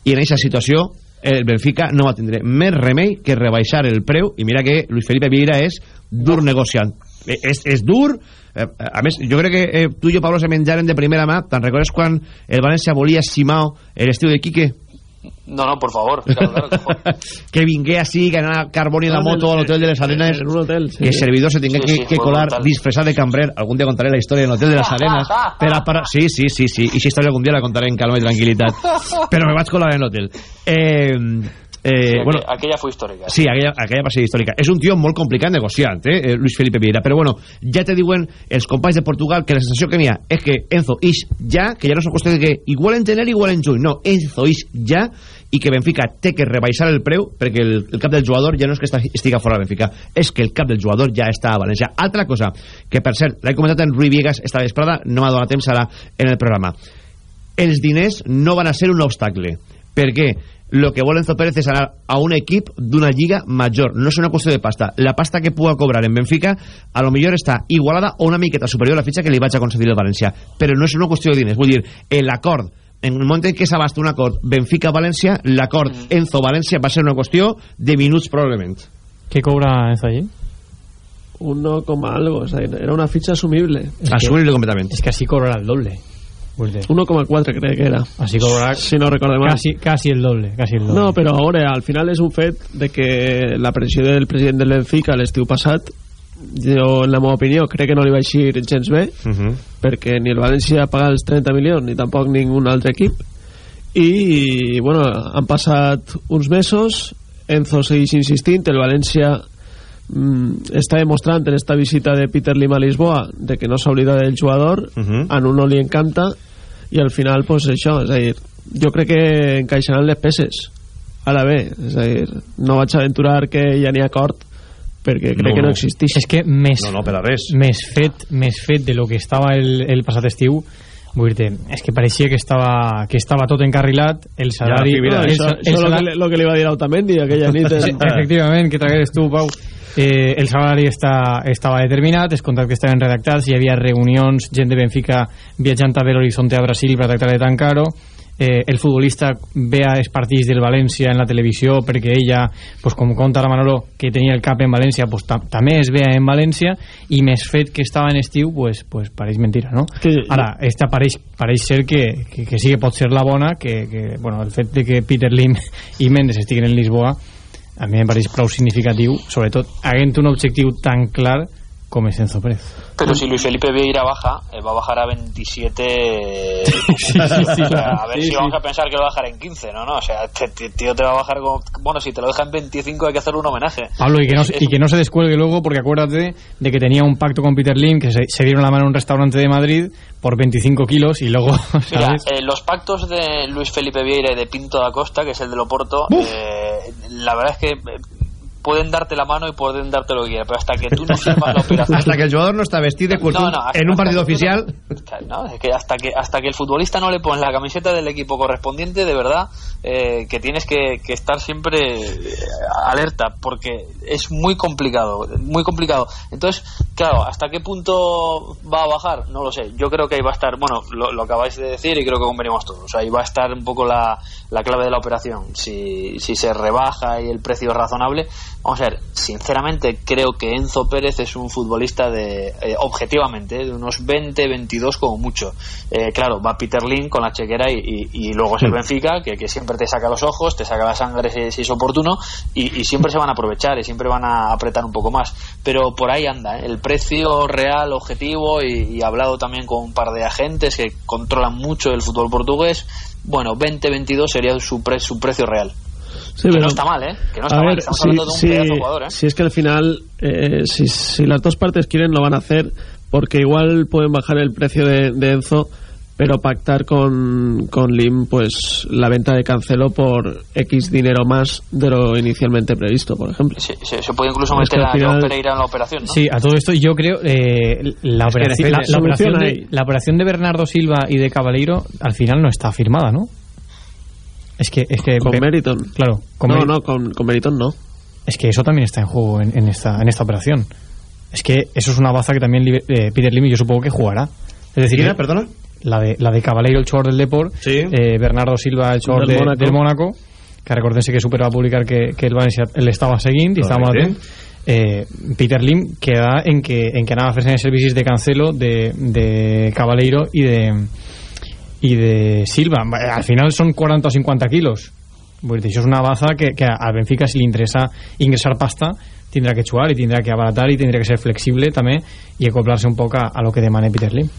I en aquesta situació el Benfica no va tindre més remei que rebaixar el preu i mira que Luis Felipe Vieira és dur negociant. Eh, és, és dur eh, a més, jo crec que eh, tu i jo Pablo se menjaren de primera mà. Te'n recordes quan el València volia Simao l'estiu de Quique
no, no, por favor. Claro,
que vingué així, que anava Carboni en la moto a l'hotel de les Arenas.
En un hotel, sí.
que el servidor se tingué
Sí,
que,
sí,
que
fue
colar
brutal.
disfressat de cambrer. Algun dia contaré la història en l'hotel de les Arenas. Per a para... sí, sí, sí, sí, i si història algun dia la contaré en calma i tranquil·litat però me vaig colar en l'hotel eh, eh,
Sí,
bueno,
aqu- aquella fue histórica
Sí, aquella, aquella va ser històrica. És un tio molt complicat negociant, eh? eh, Luis Felipe Vieira. Però bueno, ja te diuen els companys de Portugal que la sensació que n'hi ha és que Enzo ix ja, que ja no una qüestió de que igual en gener, igual en juny. No, Enzo ix ja i que Benfica té que rebaixar el preu perquè el, el cap del jugador ja no és que estiga fora de Benfica, és que el cap del jugador ja està a València. Altra cosa, que per cert, l'he comentat en Rui Viegas esta vesprada, no m'ha donat temps ara en el programa. Els diners no van a ser un obstacle. Per què? Lo que vol Enzo Pérez és anar a un equip d'una lliga major. No és una qüestió de pasta. La pasta que puga cobrar en Benfica a lo millor està igualada o una miqueta superior a la fitxa que li vaig a concedir el València. Però no és una qüestió de diners. Vull dir, l'acord en el moment en què s'abasta un acord Benfica-València, l'acord Enzo-València va ser una qüestió de minuts probablement.
¿Qué cobra Enzo allí?
Uno coma algo, o sea, era una ficha asumible.
Asumible completament.
Es que así cobrará el doble. Vuelve.
1,4 creo que era.
Así cobrará
Si no recuerdo mal.
casi, casi el doble. Casi el doble.
No, però ahora al final és un fet de que la pressió del president del Benfica l'estiu passat jo, en la meva opinió, crec que no li va eixir gens bé
Uh -huh.
perquè ni el València paga els 30 milions ni tampoc ningun altre equip i bueno, han passat uns mesos Enzo segueix insistint el València està demostrant en esta visita de Peter Lim a Lisboa de que no s'ha oblidat del jugador
Uh -huh.
a Nuno li encanta i al final pues això, és a dir jo crec que encaixaran les peces ara bé, és a dir no vaig aventurar que ja n'hi ha acord perquè crec
No,
que no
no.
existeix
És que més,
No, no, per a res.
més, fet, més fet de lo que estava el, el passat estiu vull dir és que pareixia que estava, que estava tot encarrilat el salari,
Ja, mira,
No,
el,
això,
sa- el
això
salari
lo, que, lo que li va dir a Otamendi aquella nit
Sí,
en...
efectivament, que tragueres tu, Pau. Eh, el salari està, estava determinat, els contractes estaven redactats, hi havia reunions, gent de Benfica viatjant a Belo Horizonte a Brasil per tractar de tancar-ho. Eh, el futbolista ve a els partits del València en la televisió perquè ella, pues, com conta la Manolo que tenia el cap en València, pues, ta també es vea en València i més fet que estava en estiu pues, pues, pareix mentira, no?
Que-
Ara, esta pareix, pareix ser que, que, que sí que pot ser la bona que, que bueno, el fet de que Peter Lim i Mendes estiguin en Lisboa a mi em pareix prou significatiu sobretot havent un objectiu tan clar com és Enzo Pérez
Pero si Luis Felipe Vieira baja, va a bajar a 27. O sea, a ver
Sí,
si
sí.
vamos a pensar que lo va a bajar en 15, ¿no? no o sea, este tío te va a bajar como. Bueno, si te lo deja en 25, hay que hacerle un homenaje.
Pablo y que, no,
Es-
y que no se descuelgue luego porque acuérdate de que tenía un pacto con Peter Lim que se, se dieron la mano en un restaurante de Madrid por 25 kilos y luego
eh, los pactos de Luis Felipe Vieira y de Pinto da Costa, que es el del Oporto, eh, la verdad es que pueden darte la mano y pueden darte lo que quieran, pero hasta que tú no firmas la operación...
Hasta que el jugador no está vestido de cultura
No, no, hasta-
en un partido oficial.
No, es que hasta que hasta que el futbolista no le pones la camiseta del equipo correspondiente, de verdad eh, que tienes que, que estar siempre eh, alerta, porque es muy complicado, muy complicado. Entonces, claro, ¿hasta qué punto va a bajar? No lo sé. Yo creo que ahí va a estar, bueno, lo, lo acabáis de decir y creo que convenimos todos. Ahí va a estar un poco la, la clave de la operación. Si, si se rebaja y el precio es razonable, vamos a ver, sinceramente creo que Enzo Pérez es un futbolista de, eh, objetivamente, de unos 20, 22 como mucho. Eh, claro, va Peter Lim con la chequera y, y- y luego es el. Benfica, que, que siempre te saca los ojos, te saca la sangre si, si es oportuno, y, y siempre se van a aprovechar y siempre van a apretar un poco más. Pero por ahí anda, ¿eh? el precio real, objetivo, y, y he hablado también con un par de agentes que controlan mucho el fútbol portugués. Bueno, 20, 22 sería su, pre- su precio real.
Sí,
que
pero-
no está mal, ¿eh? Que no está
a
mal,
ver,
estamos
si,
hablando de un
si-
pedazo jugador, ¿eh?
si es que al final, eh, si, si las dos partes quieren, lo van a hacer, porque igual pueden bajar el precio de, de Enzo, pero pactar con, con Lim, pues la venta de Cancelo por X dinero más de lo inicialmente previsto, por ejemplo.
Se, se- se puede incluso meter a
final-
Pereira en la operación, ¿no?
Sí, a todo esto yo creo eh, la, operación, la, operación de, la operación de Bernardo Silva y de Cabaleiro al final no está firmada, ¿no? Es que... Es que
Con Meriton.
Claro, con
no, no, con, con Meriton no.
Es que eso también está en juego en, en esta, en esta operación. Es que eso es una baza que también eh, Peter Lim yo supongo que jugará. Es decir,
¿Quién perdona?
La de, la de Cabaleiro, el jugador del Deport, eh, Bernardo Silva, el jugador
Del
de-
Mónaco.
del Mónaco, que recordése que Super va a publicar que, que el Valencia el estava seguint i estava molt
Correcte.
atent eh, Peter Lim queda en que, en que anava els servicis de Cancelo de, de Cabaleiro i de i de Silva. Al final són 40 o 50 quilos Vull dir, això és una baza que, que al Benfica si li interessa ingressar pasta tindrà que jugar i tindrà que abaratar i tindrà que ser flexible també i acoplar-se un poc a, a lo que demana Peter Lim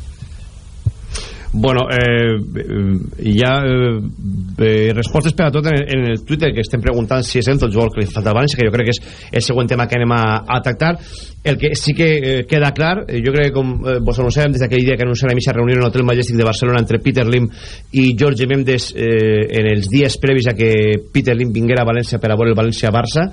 Bueno, eh, hi ha eh, eh, respostes per a tot en, en el Twitter que estem preguntant si és Enzo el jugador que li falta al València, que jo crec que és el següent tema que anem a, a tractar. El que sí que eh, queda clar, eh, jo crec que com eh, vos anunciàvem des d'aquell dia que anunciarem aquesta reunió en l'Hotel Majestic de Barcelona entre Peter Lim i Jorge Mendes eh, en els dies previs a que Peter Lim vinguera a València per a veure el València-Barça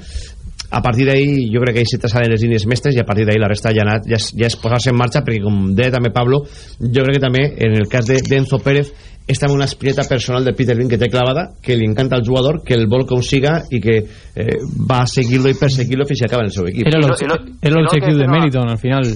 a partir d'ahí jo crec que ahí se traçaven les línies mestres i a partir d'ahí la resta ja, ha anat, ja, és, ja és posar-se en marxa perquè com deia també Pablo jo crec que també en el cas de d'Enzo Pérez és també una espineta personal de Peter Lim que té clavada, que li encanta el jugador que el vol com siga i que eh, va a seguir-lo i perseguir-lo fins que acaba en el seu equip.
Era l'objectiu de Meriton al final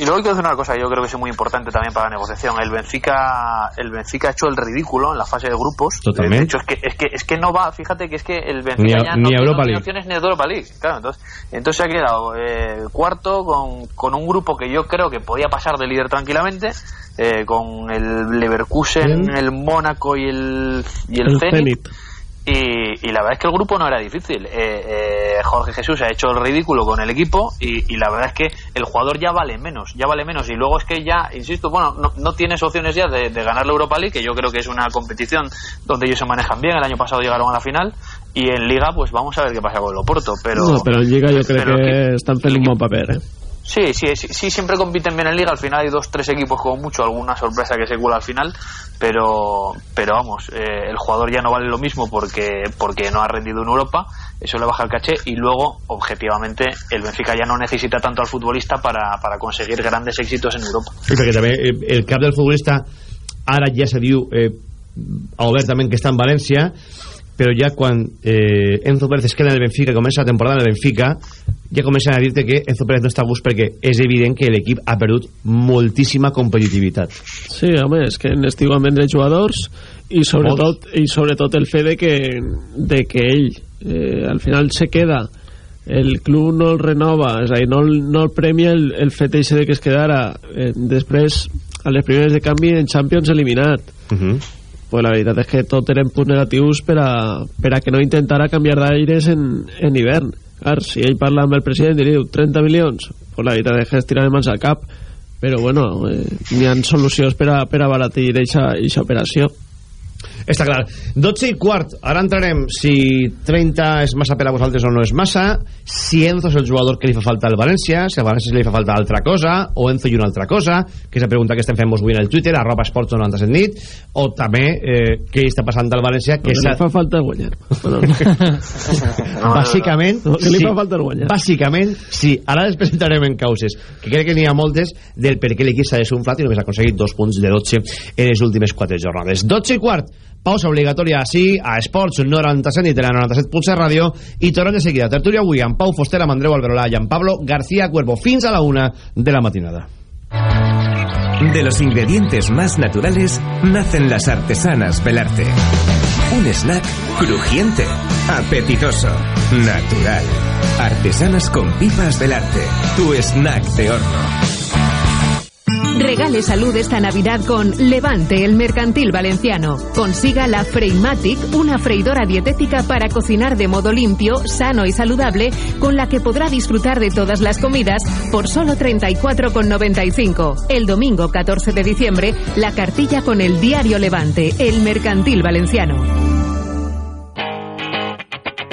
Y luego hay que decir una cosa, yo creo que es muy importante también para la negociación. El Benfica, el Benfica ha hecho el ridículo en la fase de grupos.
Totalmente.
De hecho, es que, es que, es que no va, fíjate que es que el Benfica
Ni a-
ya
ni
no,
Europa
tiene
League.
opciones ni de Europa League. Claro, entonces, entonces se ha quedado eh, cuarto con, con un grupo que yo creo que podía pasar de líder tranquilamente, eh, con el Leverkusen,
Bien.
el Mónaco y el, y el,
El
Zenit.
Zenit.
Y, y la verdad es que el grupo no era difícil. Eh, eh, Jorge Jesús ha hecho el ridículo con el equipo y, y la verdad es que el jugador ya vale menos, ya vale menos. Y luego es que ya, insisto, bueno, no, no tienes opciones ya de, de ganar la Europa League, que yo creo que es una competición donde ellos se manejan bien. El año pasado llegaron a la final y en Liga, pues vamos a ver qué pasa con el Oporto. Pero,
no, pero en Liga yo creo
pero
que están fent un bon paper, eh?
Sí, sí, sí, siempre compiten bien en liga. Al final hay dos, tres equipos como mucho, alguna sorpresa que se cuela al final, pero, pero vamos, eh, el jugador ya no vale lo mismo porque, porque no ha rendido en Europa, eso le baja el caché y luego, objetivamente, el Benfica ya no necesita tanto al futbolista para, para conseguir grandes éxitos en Europa.
Eh, el cap del futbolista ara ja se diu eh, obertament que està en València però ja quan eh, Enzo Pérez es queda en el Benfica comença la temporada en el Benfica ja comencen a dir-te que Enzo Pérez no està a gust perquè és evident que l'equip ha perdut moltíssima competitivitat
Sí, home, és que en estiu han vendre jugadors i sobretot, i sobretot el fet de que, de que ell eh, al final se queda. El club no el renova és a dir, no, no el premia el, el fet de que es quedara eh, després a les primeres de canvi en Champions eliminat.
Uh -huh.
Pues la veritat és que tot eren punts negatius per a, per a que no intentara canviar d'aires en, en hivern. Clar, si ell parla amb el president i li diu 30 milions pues la veritat és que es tira de mans al cap. Però bueno, eh, n'hi ha solucions per a, per a abaratir eixa, eixa operació
Està clar. 12 i quart. Ara entrarem si 30 és massa per a vosaltres o no és massa, si Enzo és el jugador que li fa falta al València, si al València li fa falta altra cosa, o Enzo i una altra cosa, que és la pregunta que estem fent avui en el Twitter, arroba esports 97 nit, o també eh, què està passant al València, que,
que li fa falta guanyar.
bàsicament,
no, que li
sí,
fa falta guanyar.
bàsicament, sí, ara les presentarem en causes, que crec que n'hi ha moltes del per què l'equip s'ha desunflat i només ha aconseguit dos punts de 12 en les últimes quatre jornades. 12 i quart, pausa obligatòria així a Esports 97 i Tele 97.7 Ràdio i tornem de seguida. Tertúlia avui amb Pau Foster, amb Andreu Pablo García Cuervo fins a la una de la matinada.
De los ingredientes más naturales nacen las artesanas Belarte. Un snack crujiente, apetitoso, natural. Artesanas con pipas Belarte. Tu snack de horno.
Regale salud esta Navidad con Levante, el mercantil valenciano. Consiga la Freimatic, una freidora dietética para cocinar de modo limpio, sano y saludable, con la que podrá disfrutar de todas las comidas por solo 34,95. El domingo 14 de diciembre, la cartilla con el diario Levante, el mercantil valenciano.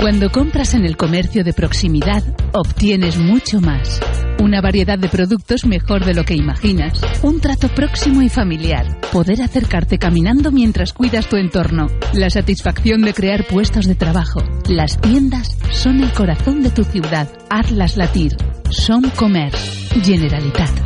Cuando compras en el comercio de proximidad, obtienes mucho más. Una variedad de productos mejor de lo que imaginas. Un trato próximo y familiar. Poder acercarte caminando mientras cuidas tu entorno. La satisfacción de crear puestos de trabajo. Las tiendas son el corazón de tu ciudad. Hazlas latir. Son Comer. Generalitat.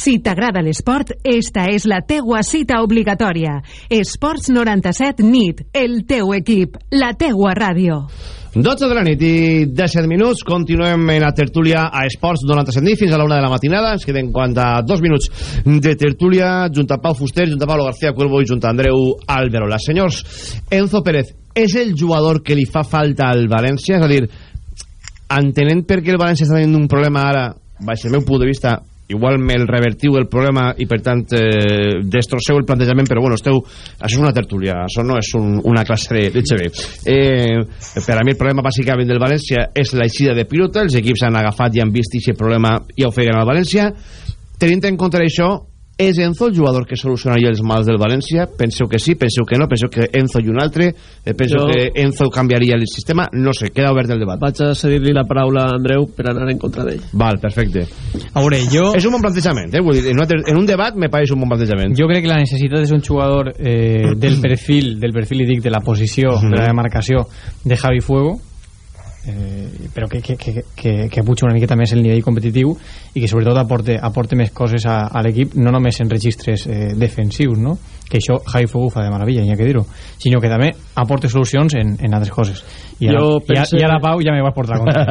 Si t'agrada l'esport, esta és la teua cita obligatòria. Esports 97 NIT, el teu equip, la teua ràdio.
12 de la nit i 17 minuts. Continuem en la tertúlia a Esports 97 nit fins a la una de la matinada. Ens queden quant a dos minuts de tertúlia. Junt a Pau Fuster, junt a Pablo García Cuervo i junt a Andreu Alberola senyors, Enzo Pérez és el jugador que li fa falta al València? És a dir, entenent per què el València està tenint un problema ara baix el meu punt de vista igual me el revertiu el problema i per tant eh, destrosseu el plantejament però bueno, esteu, això és una tertúlia això no és un, una classe de, de XB eh, per a mi el problema bàsicament del València és l'aixida de pilota els equips han agafat i han vist aquest problema i ofeguen al València. Tenint en compte això és Enzo el jugador que solucionaria els mals del València? Penseu que sí, penseu que no, penseu que Enzo i un altre, eh, penseu
Jo-
que Enzo canviaria el sistema, no sé, queda obert el debat.
Vaig a cedir-li la paraula a Andreu per anar en contra d'ell.
Val, perfecte.
A veure, jo...
És un bon plantejament, eh? Vull dir, en, un, altre- en un debat me pareix un bon plantejament.
Jo crec que la necessitat és un jugador eh, del perfil, del perfil, i dic, de la posició, de la demarcació de Javi Fuego, eh, però que, que, que, que, que puja una miqueta més el nivell competitiu i que sobretot aporte, aporte més coses a, a l'equip, no només en registres eh, defensius, no? que això Javi ho fa de meravella, n'hi ha que dir-ho, sinó que també aporte solucions en, en altres coses. I ara,
Jo
i,
pense-
i ara Pau ja me vas portar contra.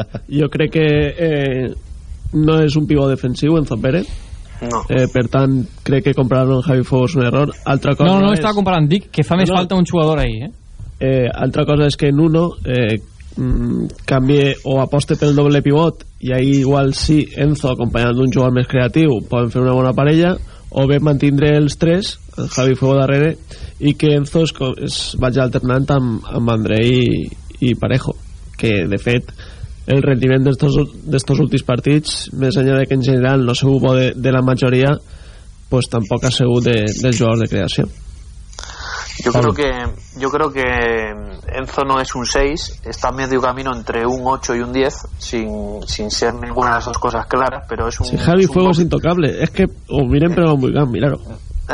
Jo crec que eh, no és un pivot defensiu, Enzo Pérez.
No.
Eh, per tant, crec que comprar-lo en Javi Fuego és un error. Altra cosa
No, no
és...
estava comparant, dic que fa més
No, no.
falta un jugador ahí, eh?
Eh, altra cosa és que Nuno eh, mm, canvie o aposte pel doble pivot i ahí igual sí Enzo acompanyant d'un jugador més creatiu poden fer una bona parella o bé mantindre els tres el Javi Fuego darrere i que Enzo es, es vagi alternant amb, amb André i, i Parejo que de fet el rendiment d'estos últims partits més enllà de que en general no bo de, de la majoria pues tampoc ha sigut de, dels jugadors de creació
Yo creo que yo creo que Enzo no es un 6, está medio camino entre un 8 y un 10, sin, sin ser ninguna de las dos cosas claras, pero es un...
Si Javi Fuego es intocable, es que o miren pero muy gan, miraro.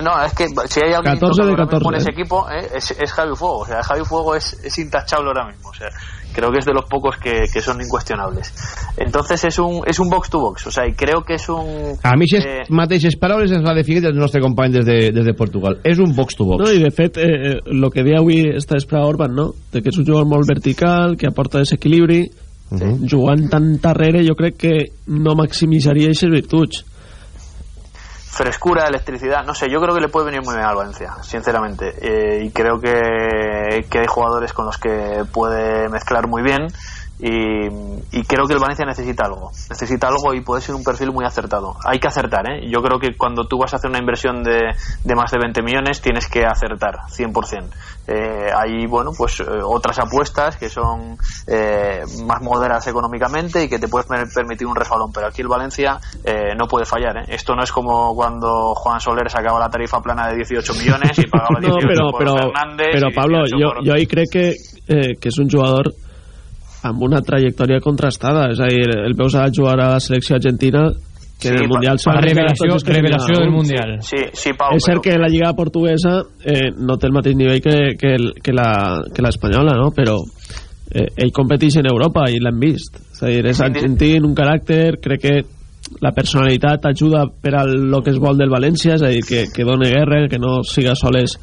No, es que si hay alguien
14 de
ahora mismo
14,
en ese
¿eh?
equipo, eh, es, es Javi Fuego. O sea, Javi Fuego es, es intachable ahora mismo. O sea, creo que es de los pocos que, que son incuestionables. Entonces es un, es un box to box. O sea, y creo que es un.
A mi aquestes
eh,
mateixes paraules ens va definir el nostre company des de, des de Portugal. És un box to box.
No, i de fet, eh, el que deia avui esta espera Orban, no? De que és un jugador molt vertical, que aporta desequilibri, jugant tan darrere jo crec que no maximitzaria aquestes virtuts.
Frescura, electricidad, no sé, yo creo que le puede venir muy bien al Valencia, sinceramente. Eh, y creo que, que hay jugadores con los que puede mezclar muy bien. Y, y creo que el Valencia necesita algo, necesita algo y puede ser un perfil muy acertado. Hay que acertar, ¿eh? Yo creo que cuando tú vas a hacer una inversión de, de más de 20 millones tienes que acertar, 100%. Eh, hay, bueno, pues eh, otras apuestas que son eh, más moderadas económicamente y que te puedes per- permitir un resbalón, pero aquí el Valencia eh, no puede fallar, ¿eh? Esto no es como cuando Juan Soler sacaba la tarifa plana de 18 millones y pagaba 18
No, però,
por
però,
Fernández
però
y
Pablo,
18
jo,
por-
jo ahí crec que, eh, que és un jugador amb una trajectòria contrastada. És a dir, el veus a jugar a la selecció argentina que en el Mundial
la revelació, revelació del Mundial.
Sí, sí, Pau,
és cert que la lliga portuguesa eh, no té el mateix nivell que, que, que la que l'espanyola, no? però eh, ell competeix en Europa i l'hem vist. És a dir, és argentí, un caràcter, crec que la personalitat ajuda per a lo que es vol del València, és a dir, que, que done guerra, que no siga soles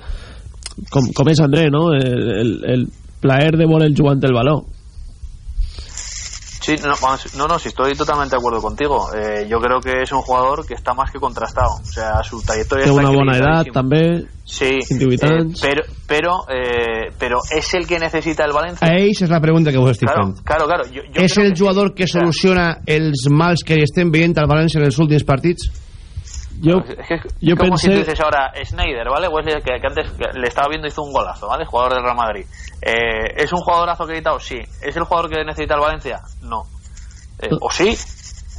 com, com és André, no? El, el, el plaer de voler jugant el baló.
Sí, no, vamos, no, no, sí, estoy totalmente de acuerdo contigo. Eh, yo creo que es un jugador que está más que contrastado. O sea, su trayectoria
Té
está
una bona edat,
equilibradísima.
també.
Sí,
28
eh, pero, pero, eh, pero es el que necesita el Valencia.
A ells és la pregunta que vos estic
Claro,
fent.
claro, claro. Yo, yo
És
creo
el
que
jugador que soluciona els mals que estem veient al València en els últims partits?
Jo,
Es que es
yo
como si tú dices ahora Snyder, ¿vale? Wesley, que, que antes le estaba viendo hizo un golazo, ¿vale? Jugador del Real Madrid. Eh, ¿Es un jugadorazo acreditado? Sí. ¿Es el jugador que necesita el Valencia? No. Eh, o sí,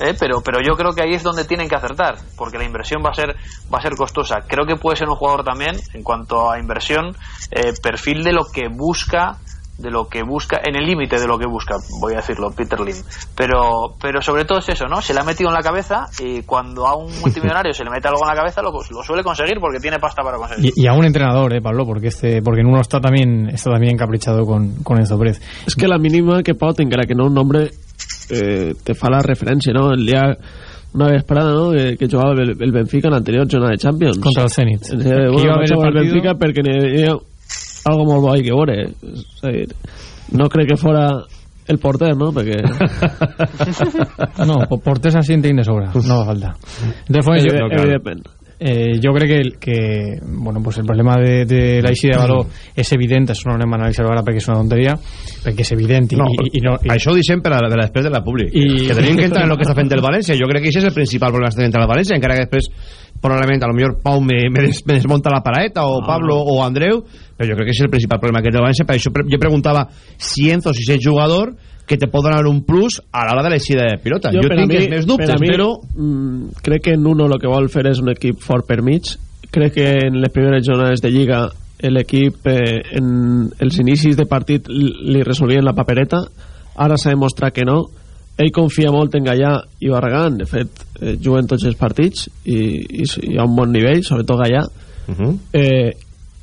¿eh? pero pero yo creo que ahí es donde tienen que acertar, porque la inversión va a ser va a ser costosa. Creo que puede ser un jugador también, en cuanto a inversión, eh, perfil de lo que busca de lo que busca, en el límite de lo que busca, voy a decirlo, Peter Lim. Pero, pero sobre todo es eso, ¿no? Se le ha metido en la cabeza y cuando a un multimillonario se le mete algo en la cabeza lo, lo suele conseguir porque tiene pasta para conseguir.
Y, y a un entrenador, eh, Pablo, porque este, porque en uno está también, está también encaprichado con, con Enzo Pérez.
És que la mínima que pot, encara que no un nombre, eh, te fa la referència, no? El dia una vesprada, no?, que, que jugava el, el Benfica en l'anterior jornada de Champions.
Contra el Zenit.
Eh,
Que iba a haver el
Benfica perquè n'hi havia algo molt bo ahí que veure. És a dir, no crec que fora el porter, no? Perquè...
No, po- porters así en tenim de sobra, no va falta. De forma, jo,
Evident- evidentment.
eh, jo crec que, que bueno, pues el problema de, de la eixida de valor és evident, això no anem a analitzar ara perquè és una tonteria, perquè és evident i,
No,
i, i no, i,
Això ho deixem per a, per a després de la públic.
I-
Que tenim que entrar en el que està fent el València. Jo crec que això és el principal problema que està fent el València, encara que després probablement a lo millor Pau me, me, des, me desmonta la paraeta o Pablo o Andreu, però jo crec que és el principal problema que té el València. Per això pre jo preguntava si Enzo, si és jugador que te pot donar un plus a l'hora de l'eixida de pilota. Jo,
a
tinc
mi-
meus dubtes,
per mi,
però...
mm, crec que Nuno el que vol fer és un equip fort per mig crec que en les primeres jornades de Lliga l'equip eh, en els inicis de partit li li resolvien la papereta ara s'ha demostrat que no ell confia molt en Gallà i Barragán de fet eh, juguen tots els partits i, i, hi ha un bon nivell sobretot Gallà
Uh -huh.
eh,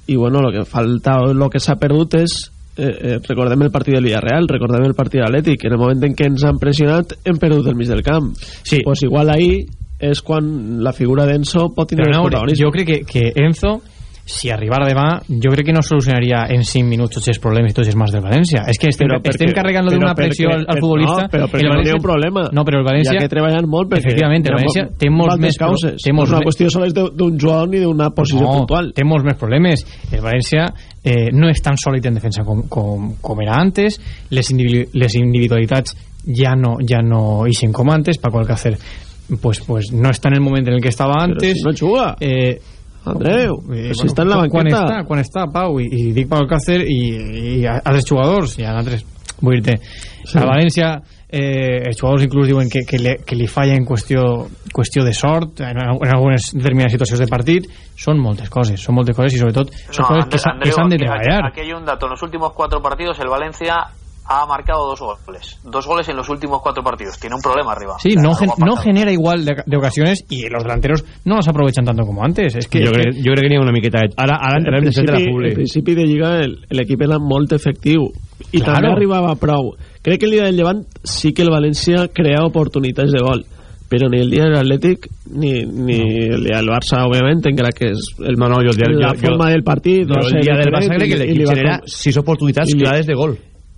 i bueno, lo que falta lo que s'ha perdut és eh, eh, recordem el partit del Villarreal recordem el partit de l'Atlètic en el moment en què ens han pressionat hem perdut el mig del camp
sí.
pues igual ahí és quan la figura d'Enzo pot tindre
Però no,
protagonisme
jo crec que, que Enzo si arribara demà, jo crec que no solucionaria en 5 minuts tots els problemes i tots els mals del València. És que estem,
Però perquè-
estem carregant-lo d'una pressió al, al futbolista.
no, però perquè
el
no
València-
hi ha un problema.
No, però el València...
Ha que treballar molt perquè
Efectivament, el València té molts més... pro-
causes.
Té
no
molts
és una qüestió sols de- d'un jugador ni d'una posició
no,
puntual.
té molts més problemes el València eh, no és tan sòlid en defensa com, com, com era antes les, individu les individualitats ja no, ja no ixen com antes Paco Alcácer pues, pues no està en el moment en el que estava antes
si no juga
eh,
Andreu, però si està en la
quan
banqueta.
està, quan està Pau i, i dic Pau Alcácer i, i altres jugadors i altres vull dir-te
Sí.
a València eh, els jugadors inclús diuen que, que, li, que li falla en qüestió, qüestió de sort en, en algunes determinades situacions de partit són moltes coses, són moltes coses i sobretot són
No,
coses
Ande-
que s'han de treballar
Aquí, aquí hay un dato. En los últimos cuatro partidos, el Valencia ha marcado dos goles. Dos goles en los últimos cuatro partidos. Tiene un problema arriba.
Sí,
O sea,
no, gen- no genera igual de, de ocasiones y los delanteros no los aprovechan tanto como antes. Es que, es
crec,
que-
jo crec que n'hi ha una miqueta de... Ara, ara entrarem de la
principi,
publi.
en principi de Lliga el- l'equip era molt efectiu i
Claro.
també arribava prou crec que el dia del Llevant sí que el València crea oportunitats de gol però ni el dia de l'Atlètic ni, ni el dia del Barça òbviament encara que és el,
No, no, jo, jo,
la
jo,
forma del partit
el dia del Barça crec que l'equip genera sis oportunitats clares de gol.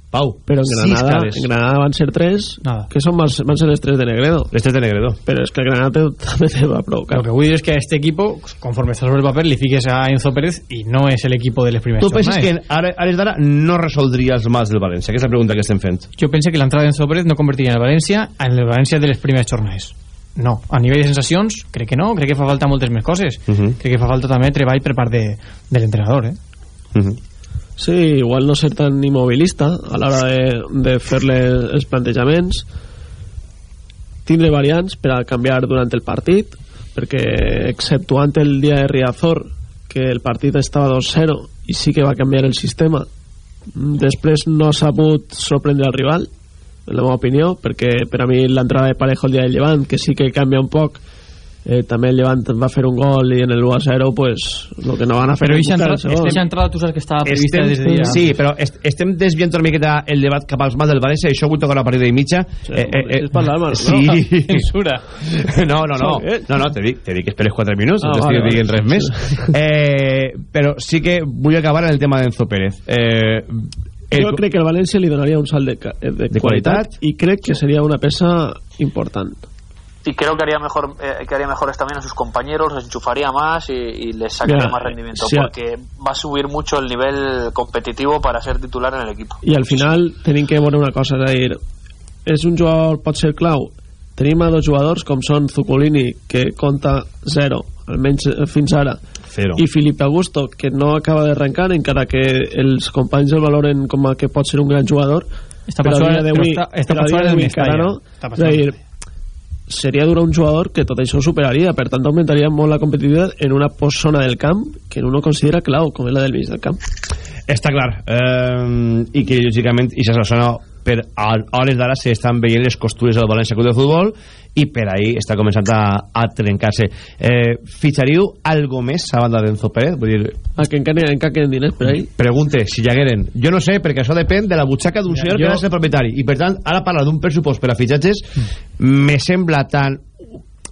Pau,
però en Granada, en Granada van ser tres que són, van, van ser les tres de Negredo
les tres de Negredo
però és que el Granada també te va provocar
Lo que vull dir és que a este equipo, conforme está sobre el papel, li fiques a Enzo Pérez i no és el equipo de les primeres
Tu penses que ara, ara d'ara no resoldria els mals del València? Que és la pregunta que estem fent.
Jo penso que l'entrada d'Enzo Pérez no convertiria el València en el València de les primeres jornades. No, a nivell de sensacions, crec que no, crec que fa falta moltes més coses.
Uh -huh.
Crec que fa falta també treball per part de, de l'entrenador, eh?
Uh -huh.
Sí, igual no ser tan immobilista a l'hora de, de fer-le els plantejaments. Tindre variants per a canviar durant el partit perquè exceptuant el dia de Riazor que el partit estava 2-0 i sí que va canviar el sistema després no ha sabut sorprendre el rival en la meva opinió perquè per a mi l'entrada de Parejo el dia del Llevant que sí que canvia un poc eh, també el Llevant va fer un gol i en el 1-0 pues el que no van a fer
Però
és buscar el
entrada,
segon.
eixa entrada tu saps que estava prevista des de ja.
sí, però est estem desviant una miqueta el debat cap als mals del València i això ho vull tocar a la partida i mitja.
Sí, és parlar, Marc,
sí.
no?
Censura.
No, no, no.
Eh?
No, no, te dic, te dic que esperes 4 minuts,
Ah,
no t'estic
vale, vale.
dient res més. Eh, però sí que vull acabar en el tema d'Enzo Pérez. Eh, el-
Jo crec que el València li donaria un salt de, ca- de,
De
qualitat,
qualitat.
i crec que seria una peça important.
Y creo que haría mejor eh, que haría mejores también a sus compañeros, les enchufaría más y, y les sacaría
Mira,
más rendimiento
si a-
porque va a subir mucho el nivel competitivo para ser titular en el equipo.
I al final tenim que veure una cosa, és a dir, és un jugador pot ser clau. Tenim a dos jugadors com són Zuculini, que compta zero, almenys eh, fins ara,
Zero.
i Filipe Augusto, que no acaba d'arrencar, encara que els companys el valoren com a que pot ser un gran jugador,
Està
però a dia d'avui
està- està
però a dia
passant el
d'avui
Mestalla.
encara no.
Està
És
passant.
a dir, seria dur a un jugador que tot això superaria, per tant augmentaria molt la competitivitat en una zona del camp que uno considera clau, com és la del mig del camp.
Està clar. Eh, I que, lògicament, i la zona per a hores d'ara s'estan veient les costures del València Club de Futbol i per ahí està començant a, a trencar-se. Eh, fitxaríeu algo més a banda d'Enzo Pérez? Vull dir,
A que encara, encara queden diners per ahí.
pregunte, si hi hagueren. Jo no sé, perquè això depèn de la butxaca d'un
Ja,
senyor
jo-
que és el propietari. I per tant, ara parlar d'un pressupost per a fitxatges me sembla tan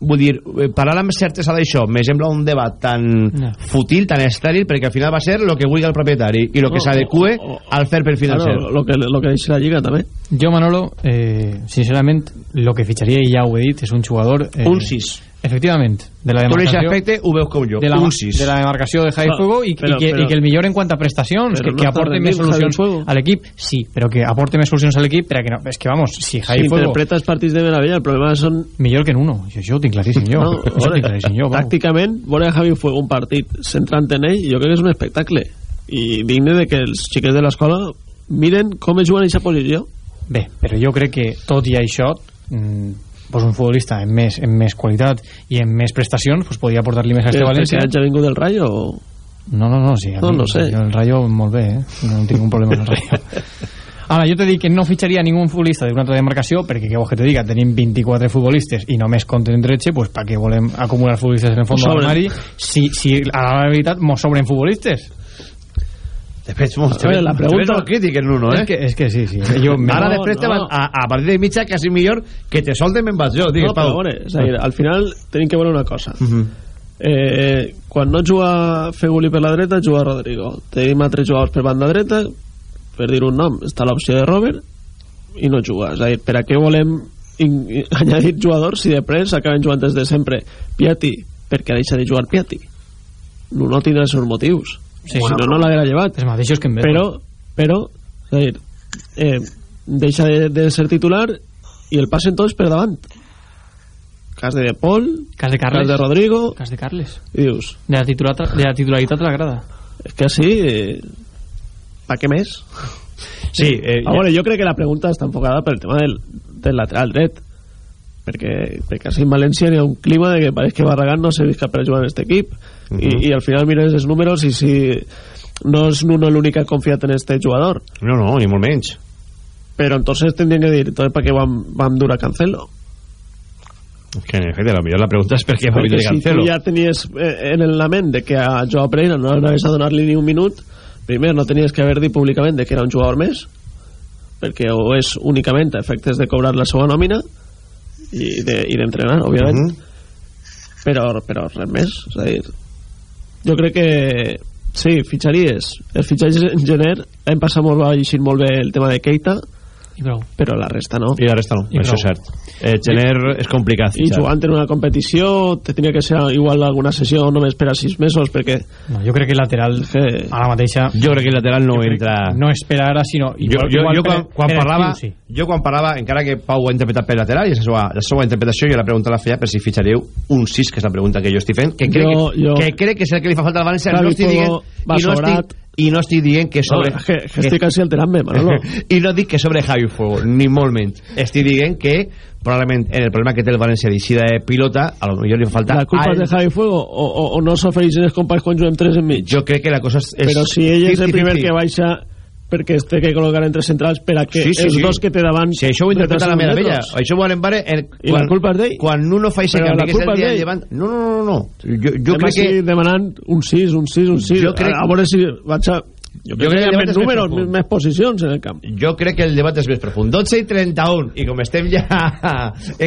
vull dir, eh, parlar amb certesa d'això me sembla un debat tan
No.
fútil, tan estèril, perquè al final va ser el que vulgui el propietari i el que
No,
s'adecue
o- o-
al fair play financer.
Claro, lo que, lo que dice la Lliga també.
Jo, Manolo, eh, sincerament, lo que fitxaria, i ja ho he dit, és un jugador... Eh,
Un sis.
Efectivament, de la
Tu en aquest aspecte ho veus com jo,
de la,
un 6.
de la demarcació de Javi
Però-
Fuego i,
però-
i, que,
però-
i que el millor en quant a prestacions,
Però
que,
no
que aporte més solucions a l'equip, sí, però que aporte més solucions a l'equip perquè no, és que vamos, si Javi
Si
Fuego
interpreta els partits de meravella, el problema són...
millor que en uno, jo, jo ho tinc claríssim jo,
No,
això tinc claríssim jo,
tàcticament, veure a Javi Fuego un partit centrant en ell, jo crec que és un espectacle. I digne de que els xiquets de l'escola miren com es juguen en aquesta posició.
Bé, però jo crec que tot i això mm, pues un futbolista amb més, amb més qualitat i amb més prestacions pues podria aportar-li més a este
que,
València
que hagi vingut del Rayo o...
No, no, no, sí,
No,
mi-
no sé.
jo el Rayo molt bé, eh? no tinc un problema amb el Rayo. Ara, jo te dic que no fitxaria ningú futbolista d'una altra demarcació perquè, què vols que te diga, tenim 24 futbolistes i només compten 13, pues, per què volem acumular futbolistes en el fons de l'armari si, si a la veritat mos sobren futbolistes?
Després, molt,
A veure, la pregunta-
molt crític en uno, eh?
És, que, és que sí, sí. Jo, me...
Ara
No,
després te
no.
van a, a partir de mitja quasi millor que te solten me'n vaig jo, digues,
no, però
Pau.
veure, és a dir, al final tenim que veure una cosa
Mhm.
eh, quan no juga Feguli per la dreta juga Rodrigo tenim altres jugadors per banda dreta per dir un nom, està l'opció de Robert i no juga, és a dir, per a què volem añadir jugadors si després acaben jugant des de sempre Piatti, perquè deixa de jugar Piatti no, no tindrà els seus motius
Sí,
si
bueno,
no, no l'haguera llevat
Els mateixos que en Beto.
però, però és a dir, eh, deixa de, de ser titular i el passen tots per davant cas de De Paul
Cas de Carles.
cas de Rodrigo
Cas de Carles.
i dius,
De la, titulata, de la titularitat t'agrada.
és que sí eh, pa què més?
Sí, eh,
a veure, jo crec que la pregunta està enfocada pel tema del, del lateral dret perquè, perquè així en València hi ha un clima de que pareix que Barragán no se visca per jugar en aquest equip
Mhm.
I, i al final mires els números i si no és Nuno l'únic que ha confiat en este jugador
No, no, ni molt menys.
pero entonces tendrían que decir entonces para qué van, van dura Cancelo
que en efecte, a millor la pregunta és per què va vindre
si
Cancelo
tu ja tenies eh, en la ment de que a Joao Pereira no anaves a donar-li ni un minut primer no tenies que haver dit públicament de que era un jugador més perquè o és únicament a efectes de cobrar la seva nòmina i de- i d'entrenar, de, òbviament
Mhm.
però, però res més és a dir, jo crec que sí, fitxaries els fitxatges en gener l'any passat molt va molt bé el tema de Keita
I prou.
però la resta no
i la resta no,
I
això
prou.
és cert eh, Gener és complicat
i jugant en una competició te tenia que ser igual alguna sessió només per a sis mesos perquè
No, jo crec que el lateral
que...
ara mateixa
jo crec que el lateral no
jo
entra
no és per ara sinó
jo,
igual,
jo,
igual
jo
per-
quan, quan
per
parlava
estiu, sí.
jo quan parlava, encara que Pau ho ha interpretat per lateral i és la seva, la seva interpretació jo la pregunta la feia per si fitxaríeu un 6 que és la pregunta que jo estic fent que crec,
Jo-
que,
jo-
que, crec que és el que li fa falta al València
Xavi
no estic dient, i, no
sobrat.
estic, i no estic dient que sobre
No, que, que estic quasi alterant-me, Manolo.
i no dic que sobre Javi Fuego ni molt menys estic dient que probablement en el problema que té el València d'eixida de pilota a lo millor li fa falta
la culpa
a
és de Javi Fuego o, o, o no s'ofereixen els companys quan juguem tres enmig
jo crec que la cosa és,
però si ell és el
50-50.
primer que baixa perquè es té que col·locar entre centrals per a que
Sí, sí,
els
sí.
dos que té davant
Si això ho interpreta la meva vella, això ho pare en,
I la culpa és d'ell.
Quan uno fa
la
que és el dia llevant... No, no, no, no. Jo, jo
Anem
crec que...
demanant un 6, un 6, un 6
Jo crec-
a veure si vaig a jo crec,
crec que
hi ha més
és
números, més, més posicions en el camp
Jo crec que el debat és més profund. 12 i 31, i com estem ja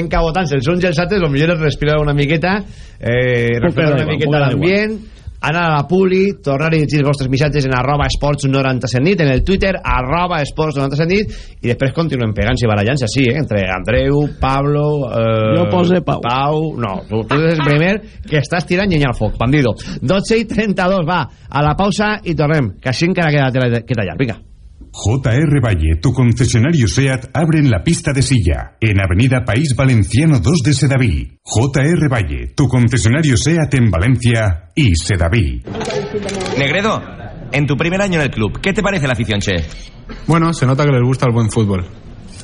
encabotant-se els uns i els altres, potser es respirar una miqueta, eh,
fer
una miqueta l'ambient, anar a la Puli, tornar a dirigir els vostres missatges en arroba esports 97 nit, en el Twitter, arroba esports 97 nit, i després continuem pegant-se i barallant-se així, eh, entre Andreu, Pablo... Eh,
Jo pose Pau.
Pau, no, tu, tu eres el primer que estàs tirant llenya al foc, bandido. 12 i 32, va, a la pausa i tornem, que així encara queda que tallar, vinga.
JR Valle, tu concesionario SEAT, abre en la pista de silla, en Avenida País Valenciano 2 de Sedaví. JR Valle, tu concesionario SEAT en Valencia y Sedaví.
Negredo, en tu primer año en el club, ¿qué te parece la afición, Che?
Bueno, se nota que les gusta el buen fútbol.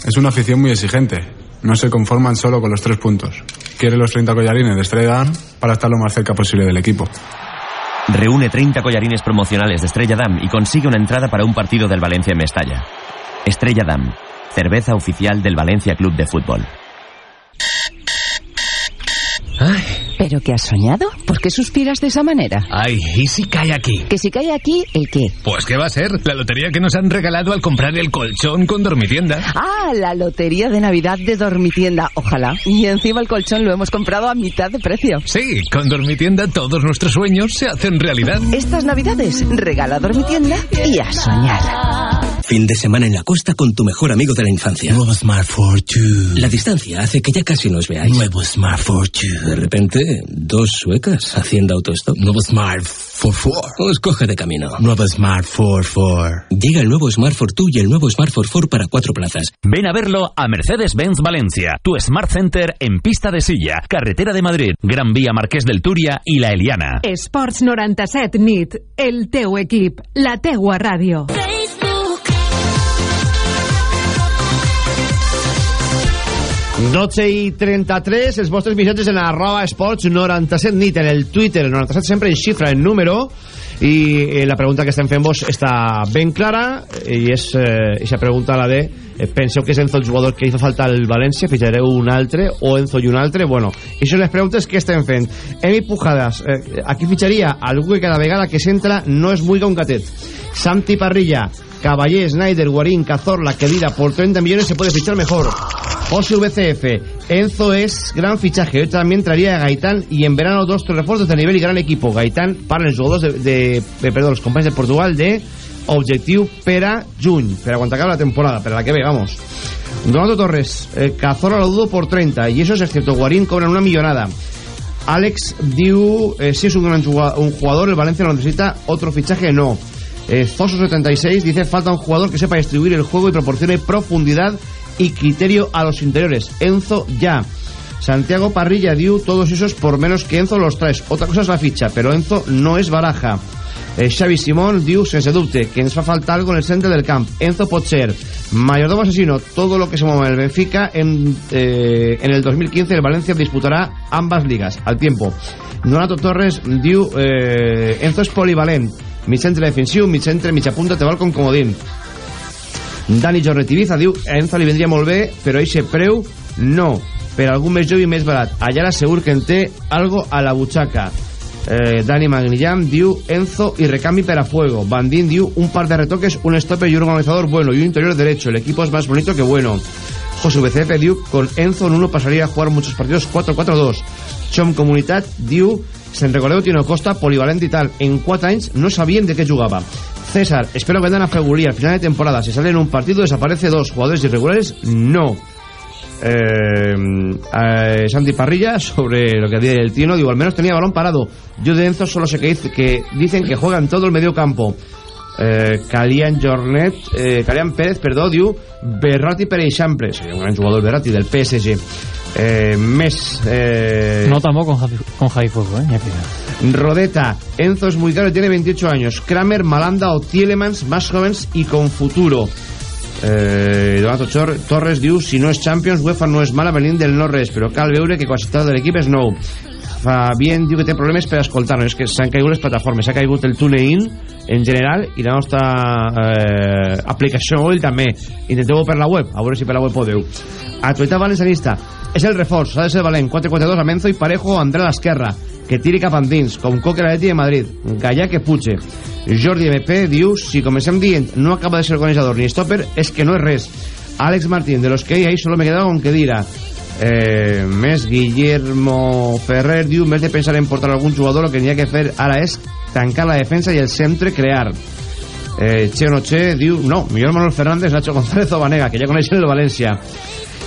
Es una afición muy exigente. No se conforman solo con los tres puntos. Quiere los 30 collarines de Estrella para estar lo más cerca posible del equipo.
Reúne 30 collarines promocionales de Estrella Damm y consigue una entrada para un partido del Valencia en Mestalla. Estrella Damm, cerveza oficial del Valencia Club de Fútbol.
¿Pero qué has soñado? ¿Por qué suspiras de esa manera?
Ay, ¿y si cae aquí?
Que si cae aquí, ¿el qué?
Pues ¿qué va a ser? La lotería que nos han regalado al comprar el colchón con dormitienda.
Ah, la lotería de Navidad de Dormitienda, ojalá. Y encima el colchón lo hemos comprado a mitad de precio.
Sí, con dormitienda todos nuestros sueños se hacen realidad.
Estas Navidades, regala Dormitienda y a soñar.
Fin de semana en la costa con tu mejor amigo de la infancia.
Nuevo Smart Fortune.
La distancia hace que ya casi nos veáis.
Nuevo Smart Fortune.
De repente, dos suecas haciendo autostop.
Nuevo Smart Fortune.
Os coge de camino.
Nuevo Smart Fortune.
Llega el nuevo Smart Fortune y el nuevo Smart Fortune para cuatro plazas.
Ven a verlo a Mercedes-Benz Valencia, tu Smart Center en pista de silla, carretera de Madrid, Gran Vía Marqués del Túria i la Eliana.
Esports 97 nit, el teu equip, la teua ràdio.
12 i 33, els vostres missatges en arroba esports 97 nit, en el Twitter, el 97 sempre en xifra, en número, i eh, la pregunta que estem fent vos està ben clara, i és eh, aquesta pregunta la de eh, penseu que és Enzo el jugador que hi fa falta al València, fitxareu un altre, o Enzo i un altre, bueno, i això les preguntes que estem fent. Emi Pujadas, eh, aquí fitxaria algú que cada vegada que s'entra no es muiga un gatet. Santi Parrilla, Caballé, Snyder, Guarín, Cazorla, Kedira, por 30 millones se puede fichar mejor. José VCF, Enzo es gran fichaje. Yo también traería a Gaitán y en verano dos refuerzos de nivel y gran equipo. Gaitán para los jugadores de, de perdón, los compañeros de Portugal de objectiu per a juny, per a quan acabe la temporada, per a la que ve, vamos. Donato Torres, eh, Cazorla lo dudo por 30 y esos, excepto Guarín, cobran una millonada. Alex diu, eh, si es un gran jugador, un jugador, el Valencia lo necesita, otro fichaje no. Eh, Zoso76 dice, falta un jugador que sepa distribuir el juego y proporcione profundidad y criterio a los interiores. Enzo ya. Santiago Parrilla diu, todos esos por menos que Enzo los traes. Otra cosa es la ficha, pero Enzo no es baraja. Eh, Xavi Simón diu, sense dubte, que ens fa falta algo en el centre del camp. Enzo pot ser mayordomo asesino, todo lo que se mueva en el Benfica. En, eh, en el 2015 el Valencia disputará ambas ligas al tiempo. Donato Torres diu, eh, Enzo és polivalent, mig centre defensiu, mig centre, mitja punta, te val com comodín. Dani Jorret Ibiza diu a Enzo li vendria molt bé però eixe preu no. Per algun més jove i més barat. Allà segur que en té algo a la butxaca. Eh, Dani Magnillam diu Enzo y recambi per a fuego. Bandín diu un par de retoques un stopper y un organizador bueno y un interior derecho. El equipo es más bonito que bueno. José VCF diu con Enzo en uno pasaría a jugar muchos partidos 4-4-2 Chom Comunitat diu se'n recordeu Tino Costa, polivalent i tal. En 4 anys no sabien de què jugava César, espero que den a al final de temporada. Si sale en un partido desaparece dos. Jugadores irregulares, no. Eh, eh, Santi Parrilla sobre lo que había el Tino digo, al menos tenía balón parado. Yo de Enzo solo sé que, dice, que dicen que juegan todo el medio campo. Eh, Calian Jornet eh, Calian Pérez, perdó, diu Berratti per eixample, seria un gran jugador Berratti del PSG eh, més eh,
No tampoco con con Javi Fuego, ¿eh?
Rodeta, Enzo es muy caro y tiene 28 años. Kramer, Malanda o Tielemans, más jóvenes y con futuro. Eh, Donato Chor Torres diu si no és Champions, UEFA no és mala venint del no-res, però cal veure que quasi tot l'equip és nou. Fabien diu que té problemes per escoltar-nos, és que s'han caigut les plataformes, s'ha caigut el TuneIn en general i la nostra eh, aplicació mòbil també. Intenteu per la web, a veure si per la web podeu. Actualitat valencianista, és el reforç, s'ha de ser valent, 4-4-2 a Menzo i Parejo André a l'esquerra, que tiri cap endins, com Coque l'Atleti de Madrid, Gallà que puche. Jordi MP diu, si comencem dient no acaba de ser organitzador ni stopper, és que no és res. Àlex Martín, de los que ahí solo me he quedado con que dirà eh, més Guillermo Ferrer diu més de pensar en portar algun jugador el que n'hi ha que fer ara és tancar la defensa i el centre crear. Eh, Che o no Che diu no, millor Manuel Fernández, Nacho González o Vanega que ja coneixen el València.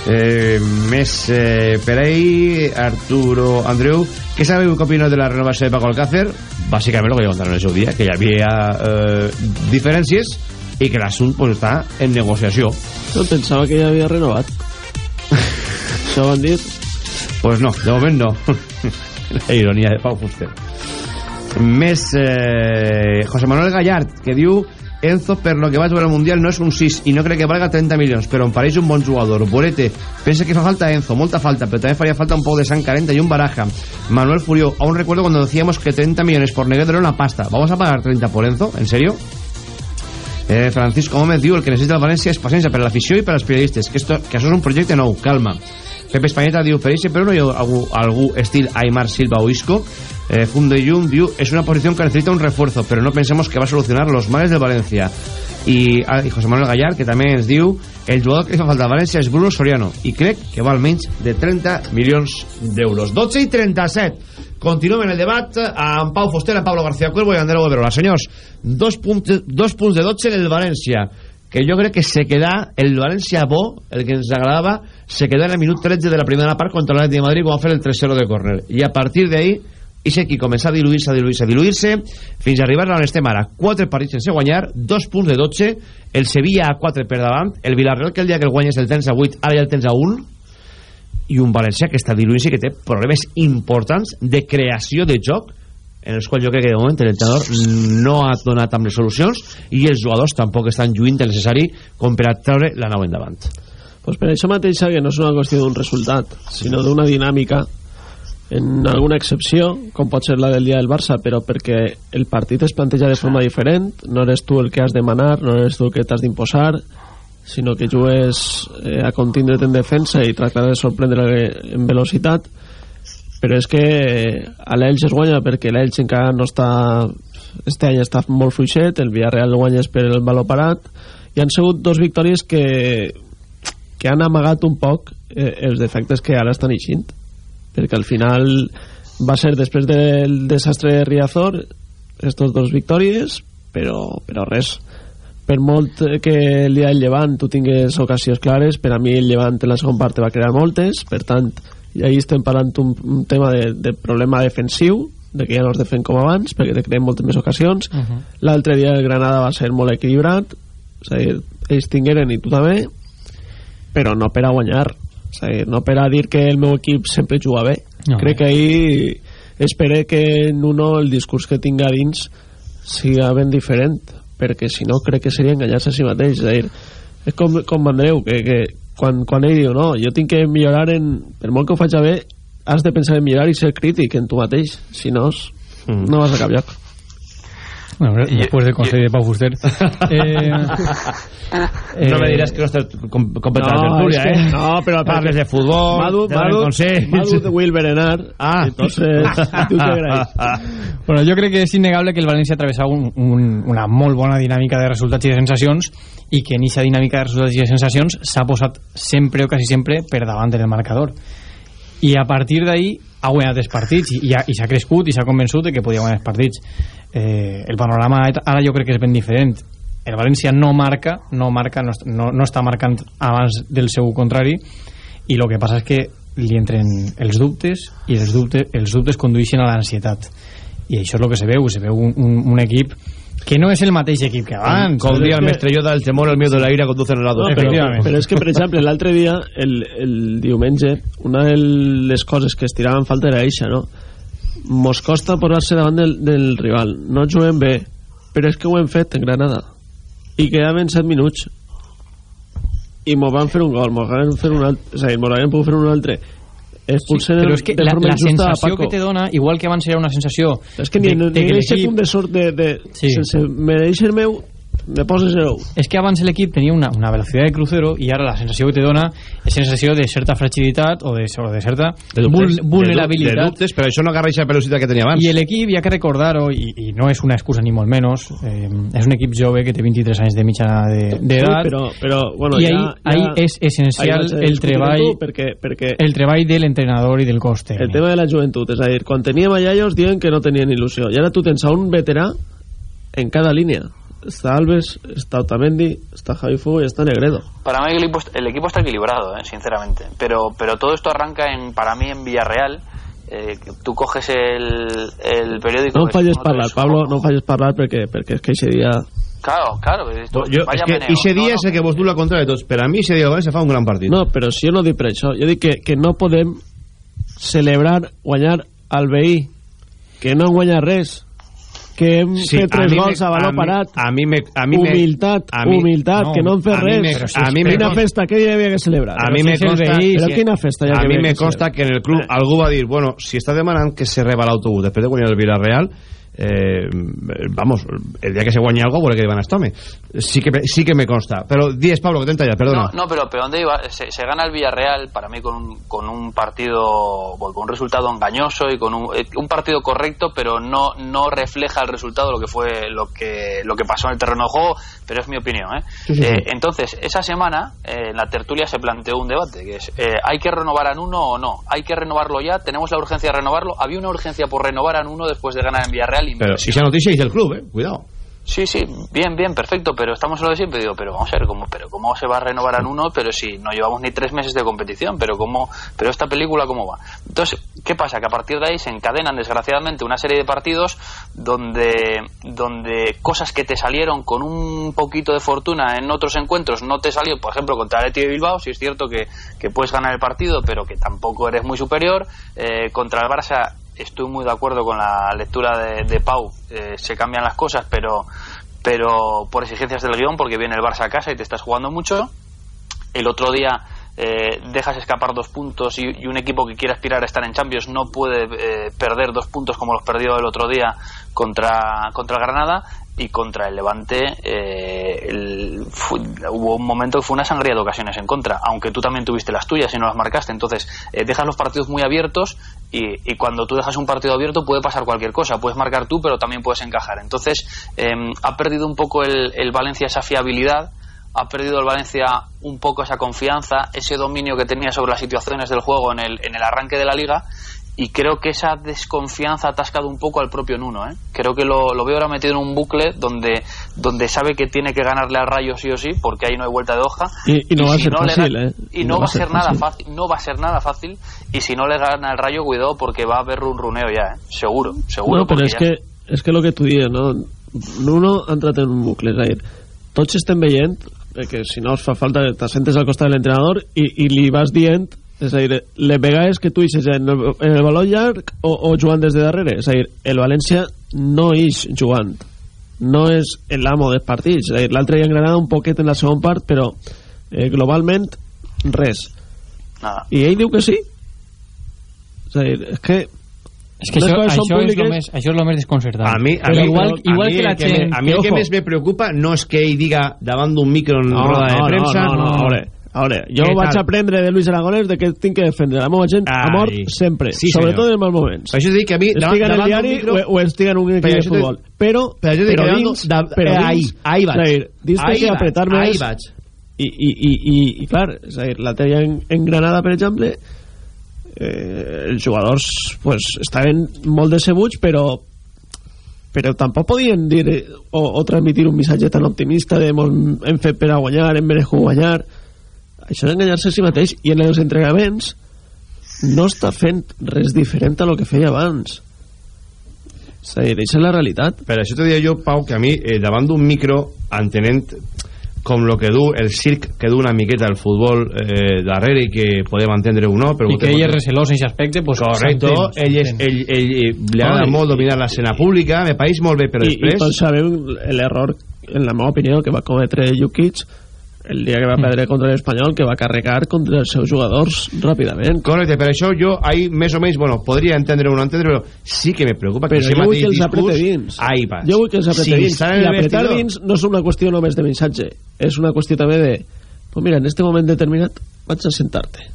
Eh, més eh, per ahí Arturo Andreu què sabeu que opina de la renovació de Paco Alcácer? Bàsicament el que ja contaron el seu dia que hi havia eh, diferències i que l'assumpte pues, està en negociació
no, pensava que ja havia renovat
pues no, de moment no. La ironia de Pau Fuster. Més eh, José Manuel Gallart que diu Enzo per lo que va jugar al Mundial no és un 6 i no crec que valga 30 milions però em pareix un bon jugador. Borete pensa que fa falta Enzo, molta falta pero también faría falta un poco de San Carenta y un Baraja. Manuel Furió, aún recuerdo cuando decíamos que 30 millones por Negredo era una pasta. ¿vamos a pagar 30 por Enzo? ¿en serio? Eh, Francisco Gómez diu el que necessita el València és paciència per a l'afició i per als periodistes que, esto, que això és un projecte nou, calma Pepe Españeta diu per però no hi ha algú, algú estil Aymar Silva o Isco. Eh, Fundeyum diu es una posición que necesita un refuerzo pero no pensemos que va a solucionar los males del Valencia i, ah, i José Manuel Gallar que també ens diu el jugador que fa falta a València és Bruno Soriano i crec que val menys de 30 milions d'euros 12 i 37 continuem en el debat amb Pau Fuster, amb Pablo García Cuervo i Andreu Overola. Senyors, dos punts, dos punts de 12 en el València que jo crec que se queda el València bo, el que ens agradava, se queda en el minut 13 de la primera part contra l'Atleti de Madrid quan va fer el 3-0 de córner. I a partir d'ahí, i qui comença a diluir-se, a diluir-se, a diluir-se, fins a arribar on estem ara. 4 partits sense guanyar, 2 punts de 12, el Sevilla a 4 per davant, el Villarreal que el dia que el guanyes el tens a 8, ara ja el tens a 1, i un València que està diluint-se que té problemes importants de creació de joc en els quals jo crec que de moment l'entrenador no ha donat amb les solucions i els jugadors tampoc estan lluint el necessari com per a treure la nau endavant
pues per això mateix que no és una qüestió d'un resultat sinó d'una dinàmica en alguna excepció, com pot ser la del dia del Barça, però perquè el partit es planteja de forma diferent, no eres tu el que has de manar, no eres tu el que t'has d'imposar, sinó que jugues eh, a contindre't en defensa i tractar de sorprendre en velocitat, però és que a l'Elx es guanya perquè l'Elx encara no està este any està molt fluixet el Villarreal guanya per el valor parat i han sigut dos victòries que que han amagat un poc eh, els defectes que ara estan eixint. Perquè al final va ser després del desastre de Riazor estos dos victòries però, però res. Per molt que el dia del Llevant tu tingues ocasions clares per a mi el Llevant en la segona part va crear moltes per tant ahir estem parlant un, un tema de, de problema defensiu de que ja no es defen com abans perquè te creen moltes més ocasions. Uh -huh. l'altre dia el Granada va ser molt equilibrat és a dir, ells tingueren i tu també però no per a guanyar és a dir, no per a dir que el meu equip sempre juga bé no. crec que ahir espero que en uno el discurs que tinga dins siga ben diferent perquè si no crec que seria enganyar-se a si mateix és a dir, és com, com Andreu que, que quan, quan ell diu no, jo tinc que millorar en, per molt que ho faig bé has de pensar en millorar i ser crític en tu mateix si no, mm. no vas a cap lloc
Bueno, después del consejo de Pau Fuster. Eh,
no me dirás que no estás com completament
No,
tertúlia,
és que-
eh?
no, però
Parles de futbol,
Madu,
donen
Madu. Madu de Will Berenar.
Ah.
Entonces, tu què creus?
Bueno, jo crec que és innegable que el València ha travessat un, un, una molt bona dinàmica de resultats i de sensacions i que en aquesta dinàmica de resultats i de sensacions s'ha posat sempre o quasi sempre per davant del marcador i a partir d'ahí ha guanyat els partits i, i, ha- i s'ha crescut i s'ha convençut de que podia guanyar els partits. Eh, el panorama ara jo crec que és ben diferent. El València no marca no, marca, no, no, no està marcant abans del seu contrari i el que passa és que li entren els dubtes i els dubtes, els dubtes condueixen a l'ansietat. I això és el que se veu se veu un, un, un equip que no és el mateix equip que abans
Com dia el mestre Yoda, el temor, el miedo de la ira conducen al lado.
No, però, però és que, per exemple, l'altre dia, el, el diumenge, una de les coses que es tiraven falta era eixa, no? Mos costa posar-se davant del, del rival. No juguem bé, però és que ho hem fet en Granada. I quedaven 7 minuts. I mos van fer un gol, mos van fer un altre... És a dir, mos pogut fer un altre. Expulsen
però
el-
és que
de
la, la sensació que te dona igual que abans era una sensació
És que ni,
de,
ni,
de
ni
l'equip
punt de sort de, de
Sí.
sense mereixer meu me poses zero
és que abans l'equip tenia una, una velocitat de crucero i ara la sensació que te dona és sensació de certa fragilitat o de, o de certa
De dubtes,
vul,
de du-
vulnerabilitat
De dubtes, però això no agarra aquesta velocitat que tenia abans.
i l'equip, hi ha que recordar-ho, i, i no és una excusa ni molt menys, eh, és un equip jove que té 23 anys de mitjana de- d'edat,
Sí, però, però, bueno,
i
ja-
ahí,
ja-
ahí és essencial
ahí a
el treball,
tu, perquè, perquè
el treball de l'entrenador i del cos
el
tècnic.
tema de la joventut, és a dir, quan teníem a Yayos diuen que no tenien il·lusió, i ara tu tens a un veterà en cada línia. Està Alves, està Otamendi, está Javi Fugo y está Negredo.
Para mí el equipo, el equipo está equilibrado, eh, sinceramente. Pero, pero todo esto arranca en, para mí en Villarreal. Eh, tú coges el, el periódico.
No falles parlar,
tres,
Pablo, no falles parlar perquè, perquè és que ese dia...
Claro, claro. esto-
Jo,
vaya
és que
meneo.
ese dia és el que vos la contra de tots. Per a mi, ese dia València fa un gran partit.
No, però si jo no dic per això, jo dic que, que no podem celebrar guanyar al veí, que no han guanyat res, que hem
Sí,
fet tres
mi me-
gols a baló
mi-
parat,
a mi me, a mi me-
humilitat,
a mi-
humilitat,
no,
que no hem fet
a mi
res.
me- a mi me
quina festa, què hi havia que celebrar?
A mi me consta,
Però quina festa hi ha
a
que
mi me
que
consta que en el club algú va dir, bueno, si està demanant que se reba l'autobús després de guanyar el Villarreal, eh, vamos, el día que se guanya algo, vuelve que van a estar Sí que, me- sí que me consta. Pero, diez, Pablo, que te entallas, perdona.
No, no, pero, pero ¿dónde iba? Se, se gana el Villarreal para mí con un, con un partido, bueno, con un resultado engañoso y con un, eh, un partido correcto, pero no, no refleja el resultado lo que fue lo que, lo que pasó en el terreno de juego, pero es mi opinión. ¿eh?
Sí, sí, sí.
Eh, entonces, esa semana eh, en la tertulia se planteó un debate, que es, ¿hay que renovar a Nuno o no? ¿Hay que renovarlo ya? ¿Tenemos la urgencia de renovarlo? Había una urgencia por renovar a Nuno después de ganar en Villarreal y
Pero si esa noticia es del club, eh, cuidado.
Sí, sí, bien, bien, perfecto, pero estamos en lo de siempre. Digo, pero vamos a ver, ¿cómo, pero ¿cómo se va a renovar a uno? Pero si no llevamos ni tres meses de competición, pero ¿cómo, pero esta película cómo va? Entonces, ¿qué pasa? Que a partir de ahí se encadenan, desgraciadamente, una serie de partidos donde, donde cosas que te salieron con un poquito de fortuna en otros encuentros no te salió, por ejemplo, contra el Athletic de Bilbao, si es cierto que, que puedes ganar el partido, pero que tampoco eres muy superior. Eh, contra el Barça estoy muy de acuerdo con la lectura de, Pau. Eh, se cambian las cosas, pero, pero por exigencias del guion, porque viene el Barça a casa y te estás jugando mucho. El otro día eh, dejas escapar dos puntos y, un equipo que quiere aspirar a estar en Champions no puede eh, perder dos puntos como los perdió el otro día contra, contra Granada y contra el Levante eh, el- fu- hubo un momento que fue una sangría de ocasiones en contra, aunque tú también tuviste las tuyas y no las marcaste. Entonces, eh, dejas los partidos muy abiertos y, y cuando tú dejas un partido abierto puede pasar cualquier cosa. Puedes marcar tú, pero también puedes encajar. Entonces, em, ha perdido un poco el, el Valencia esa fiabilidad ha perdido el Valencia un poco esa confianza, ese dominio que tenía sobre las situaciones del juego en el, en el arranque de la liga y creo que esa desconfianza ha atascado un poco al propio Nuno. ¿eh? Creo que lo, lo veo ahora metido en un bucle donde, donde sabe que tiene que ganarle al Rayo sí o sí, porque ahí no hay vuelta de hoja.
Y, y no va a ser
no
fácil, ¿eh?
Y no, va a ser, nada fácil, no va a ser nada fácil. Y si no le gana el Rayo, cuidado porque va a haber un runeo ya, ¿eh? seguro, seguro.
No, és
ya-
que, és que el que tu dius, no? Nuno ha entrat en un bucle, és a dir, tots estem veient eh, que si no us fa falta t'assentes al costat de l'entrenador i, i li vas dient és a dir, les vegades que tu eixes en el, en el baló llarg o, o jugant des de darrere és a dir, el València no ix jugant no és l'amo dels partits és a dir, l'altre dia en Granada un poquet en la segona part però eh, globalment res
Nada.
i ell diu que sí és a dir, és que
És que
les
això, això, és lo més, això és lo més desconcertant.
A mi, a
Però
mi,
igual,
a
igual
mi
que la
el que
gent...
a mi el que més me preocupa no és que ell diga davant d'un micro en
No,
roda de
no, no,
premsa
no, no, a veure, a veure, jo
Què
vaig
tal?
aprendre de Luis Aragonès de que tinc que defendre la meva gent a mort sempre,
Sí,
sobretot en mals moments.
Per això dic que a mi,
Estiga en el
davant d'un
diari
micro-
o, o estiga en un equip de futbol. Però, però
que davant
dins,
da-
però
eh,
dins,
ahí- ahí vaig.
a dir, dins que apretar
ahí
més
vaig.
i, i, i, i, i clar, és a dir, l'altre dia en, en Granada, per exemple, eh, els jugadors pues, estaven molt decebuts, però però tampoc podien dir eh, o, o transmitir un missatge tan optimista de "Mos hem fet per a guanyar, hem meregut guanyar això és enganyar-se a si mateix i en els entrenaments no està fent res diferent a lo que feia abans. És a dir, això és la realitat.
Per això te deia jo, Pau, que a mi, eh, davant d'un micro, entenent com lo que du, el circ que du una miqueta el futbol eh, darrere i que podem entendre o no, però
I que ell és recelós en aquest aspecte, pues,
Correcto,
s'entén,
ell, és, ell, ell, ell li agrada
i-
molt dominar l'escena pública, me pareix molt bé, però
I, i
després...
tots sabem l'error en la meva opinió que va cometre Jukic el dia que va perdre contra l'Espanyol que va carregar contra els seus jugadors ràpidament.
Correcte, per això jo ahí més o menys, bueno, podria entendre o no entendre, però sí que me preocupa
però
que
vull
mateix
que els
discurs...
aprete dins.
Ahí vas.
jo vull que els aprete
Si
dins. i
el
apretar
vestidor-
dins no és una qüestió només de missatge és una qüestió també de pues mira, en este moment determinat vaig a sentar-te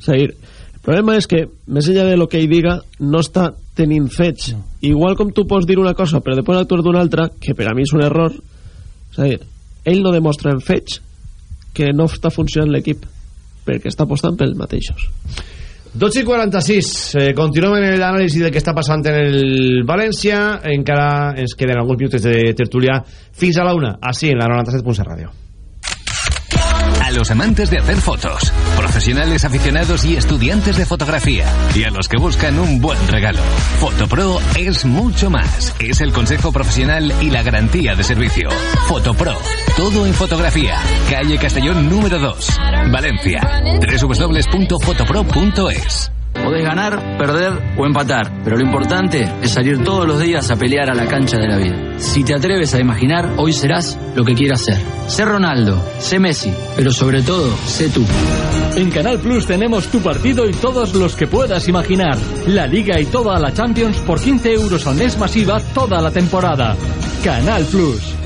és a dir, el problema és que més enllà de lo que ell diga no està tenint fets. Igual com tu pots dir una cosa però després actuar d'una altra que per a mi és un error. És a dir, ell no demostra en fets que no està funcionant l'equip perquè està apostant pels mateixos
12 i 46, eh, continuem en l'anàlisi del que està passant en el València, encara ens queden alguns minuts de tertúlia fins a la una, així en la 97.7 Ràdio.
A los amantes de hacer fotos, profesionales aficionados y estudiantes de fotografía, y a los que buscan un buen regalo. Fotopro es mucho más. Es el consejo profesional y la garantía de servicio. Fotopro, todo en fotografía. Calle Castellón número 2, Valencia. www.fotopro.es.
Podés ganar, perder o empatar, pero lo importante es salir todos los días a pelear a la cancha de la vida. Si te atreves a imaginar, hoy serás lo que quieras ser. Sé Ronaldo, sé Messi, pero sobre todo, sé tú.
En Canal Plus tenemos tu partido y todos los que puedas imaginar. La Liga y toda la Champions por 15 euros al mes masiva toda la temporada. Canal Plus.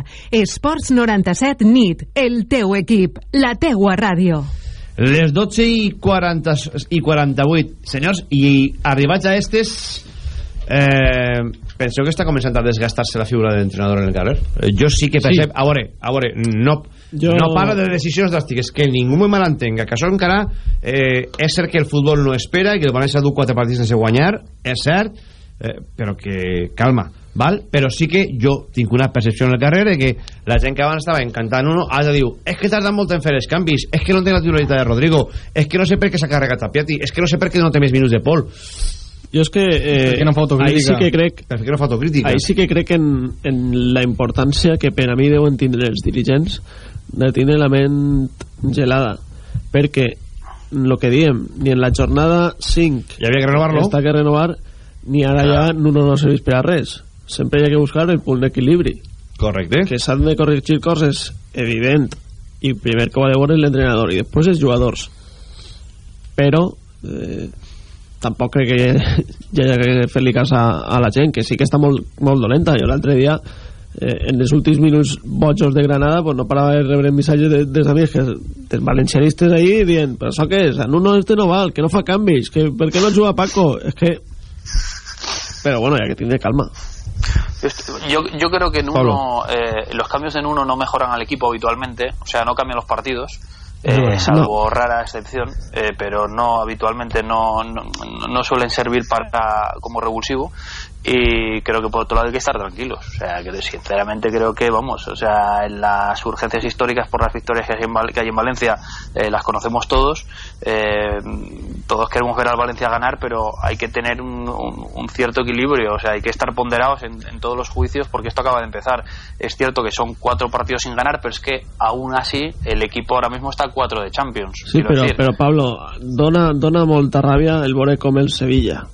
obligatòria. Esports 97 NIT, el teu equip, la teua ràdio.
Les 12 i, 40, i 48, senyors, i arribats a estes, eh, penseu que està començant a desgastar-se la figura de l'entrenador en el carrer? Eh, jo sí que percep,
Sí.
a veure, a veure, no,
Jo-
no parla de decisions dràstiques, que ningú me malentenga, que això encara eh, és cert que el futbol no espera i que el València ha dut quatre partits sense guanyar, és cert, eh, però que calma, val? però sí que jo tinc una percepció en el carrer de que la gent que abans estava encantant uno ara diu, és que tarda molt en fer els canvis és que no té la titularitat de Rodrigo és que no sé per què s'ha carregat a Piatti és que no sé per què no té més minuts de Pol.
Jo és que eh,
què no fa
ahí sí que crec
per no fa autocrítica?
ahí sí que crec en, en la importància que per a mi deuen tindre els dirigents de tindre la ment gelada perquè el que diem ni en la jornada 5
hi havia que renovar-lo.
està que renovar ni ara ja Nuno no serveix per a res sempre hi ha que buscar el punt d'equilibri.
Correcte.
Que s'han de corregir coses evident i primer que ho ha de veure l'entrenador i després els jugadors. Però eh, tampoc crec que hi hagi que fer-li cas a, a la gent que sí que està molt, molt dolenta. Jo l'altre dia eh, en els últims minuts bojos de Granada pues no parava de rebre missatges de, dels amics que, dels valencianistes ahí dient però això què és? Nuno este no val que no fa canvis que, per què no juga Paco? és que però bueno, ha que tindre calma
Yo, yo creo que en uno, eh, los cambios en uno no mejoran al equipo habitualmente, o sea, no cambian los partidos, eh,
No,
salvo rara excepción, eh, pero no habitualmente no, no, no suelen servir para como revulsivo. Y creo que por otro lado hay que estar tranquilos. O sea, que sinceramente creo que, vamos, o sea, en las urgencias históricas por las victorias que hay en, Val- que hay en Valencia eh, las conocemos todos. Eh, todos queremos ver al Valencia ganar, pero hay que tener un, un- un cierto equilibrio. O sea, hay que estar ponderados en, en todos los juicios porque esto acaba de empezar. Es cierto que son cuatro partidos sin ganar, pero es que aún así el equipo ahora mismo está a cuatro de Champions.
Sí, però,
decir.
però Pablo, dona, dona molta el veure com el Sevilla.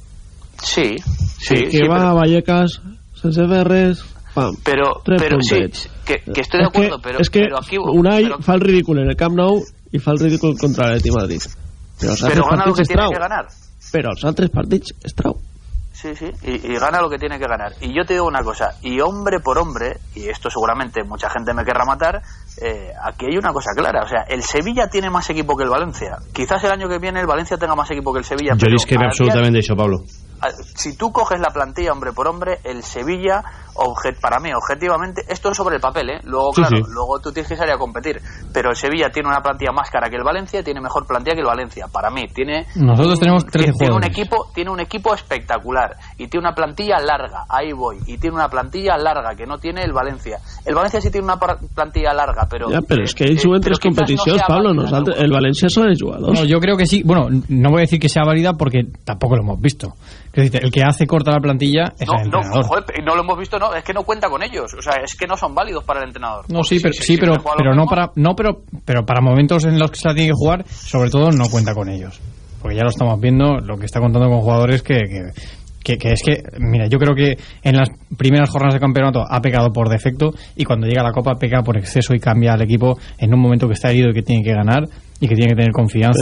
Sí, sí,
que, que
sí,
va
pero-
a Vallecas sense fer res, pam,
Pero,
tres
pero sí, que, que estoy de
que-
acuerdo, pero,
és que
pero aquí
Unai
pero-
fa el ridícul en el Camp Nou i fa el ridícul contra l'Atleti Madrid. Però els
pero gana lo que
es
tiene
trau.
que ganar.
Però els altres partits es trau.
Sí, sí, y, y gana lo que tiene que ganar. Y yo te digo una cosa, y hombre por hombre, y esto seguramente mucha gente me querrá matar, eh, aquí hay una cosa clara, o sea, el Sevilla tiene más equipo que el Valencia. Quizás el año que viene el Valencia tenga más equipo que el Sevilla. Pero
discrepo
a día-
absolutament d'això, Pablo.
A- si tú coges la plantilla hombre por hombre, el Sevilla, obje- para mí, objetivamente, esto es sobre el papel, ¿eh? Luego,
Sí,
claro,
sí.
luego tú tienes que salir a competir. Pero el Sevilla tiene una plantilla más cara que el Valencia y tiene mejor plantilla que el Valencia. Para mí, tiene.
Nosotros
un-
tenemos 13
tiene un equipo Tiene un equipo espectacular y tiene una plantilla larga, ahí voy. Y tiene una plantilla larga que no tiene el Valencia. El Valencia sí tiene una plantilla larga, pero.
Ja, però és que ells
eh,
juguen
pero
tres
sea
Pablo.
válida,
el València són els jugadors.
No, yo creo que sí. Bueno, no voy a decir que sea válida porque tampoco lo hemos visto. El que hace corta la plantilla es
No,
el
no,
entrenador.
joder, no lo hemos visto, no, es que no cuenta con ellos, o sea, es que no son válidos para el entrenador.
No, sí, pero, sí, pero, pero no para, no, pero, pero para momentos en los que se la tiene que jugar, sobre todo no cuenta con ellos. Porque ya lo estamos viendo, lo que está contando con jugadores que, que, que, que es que, mira, yo creo que en las primeras jornadas de campeonato ha pecado por defecto y cuando llega a la Copa peca por exceso y cambia al equipo en un momento que está herido y que tiene que ganar y que tiene que tener confianza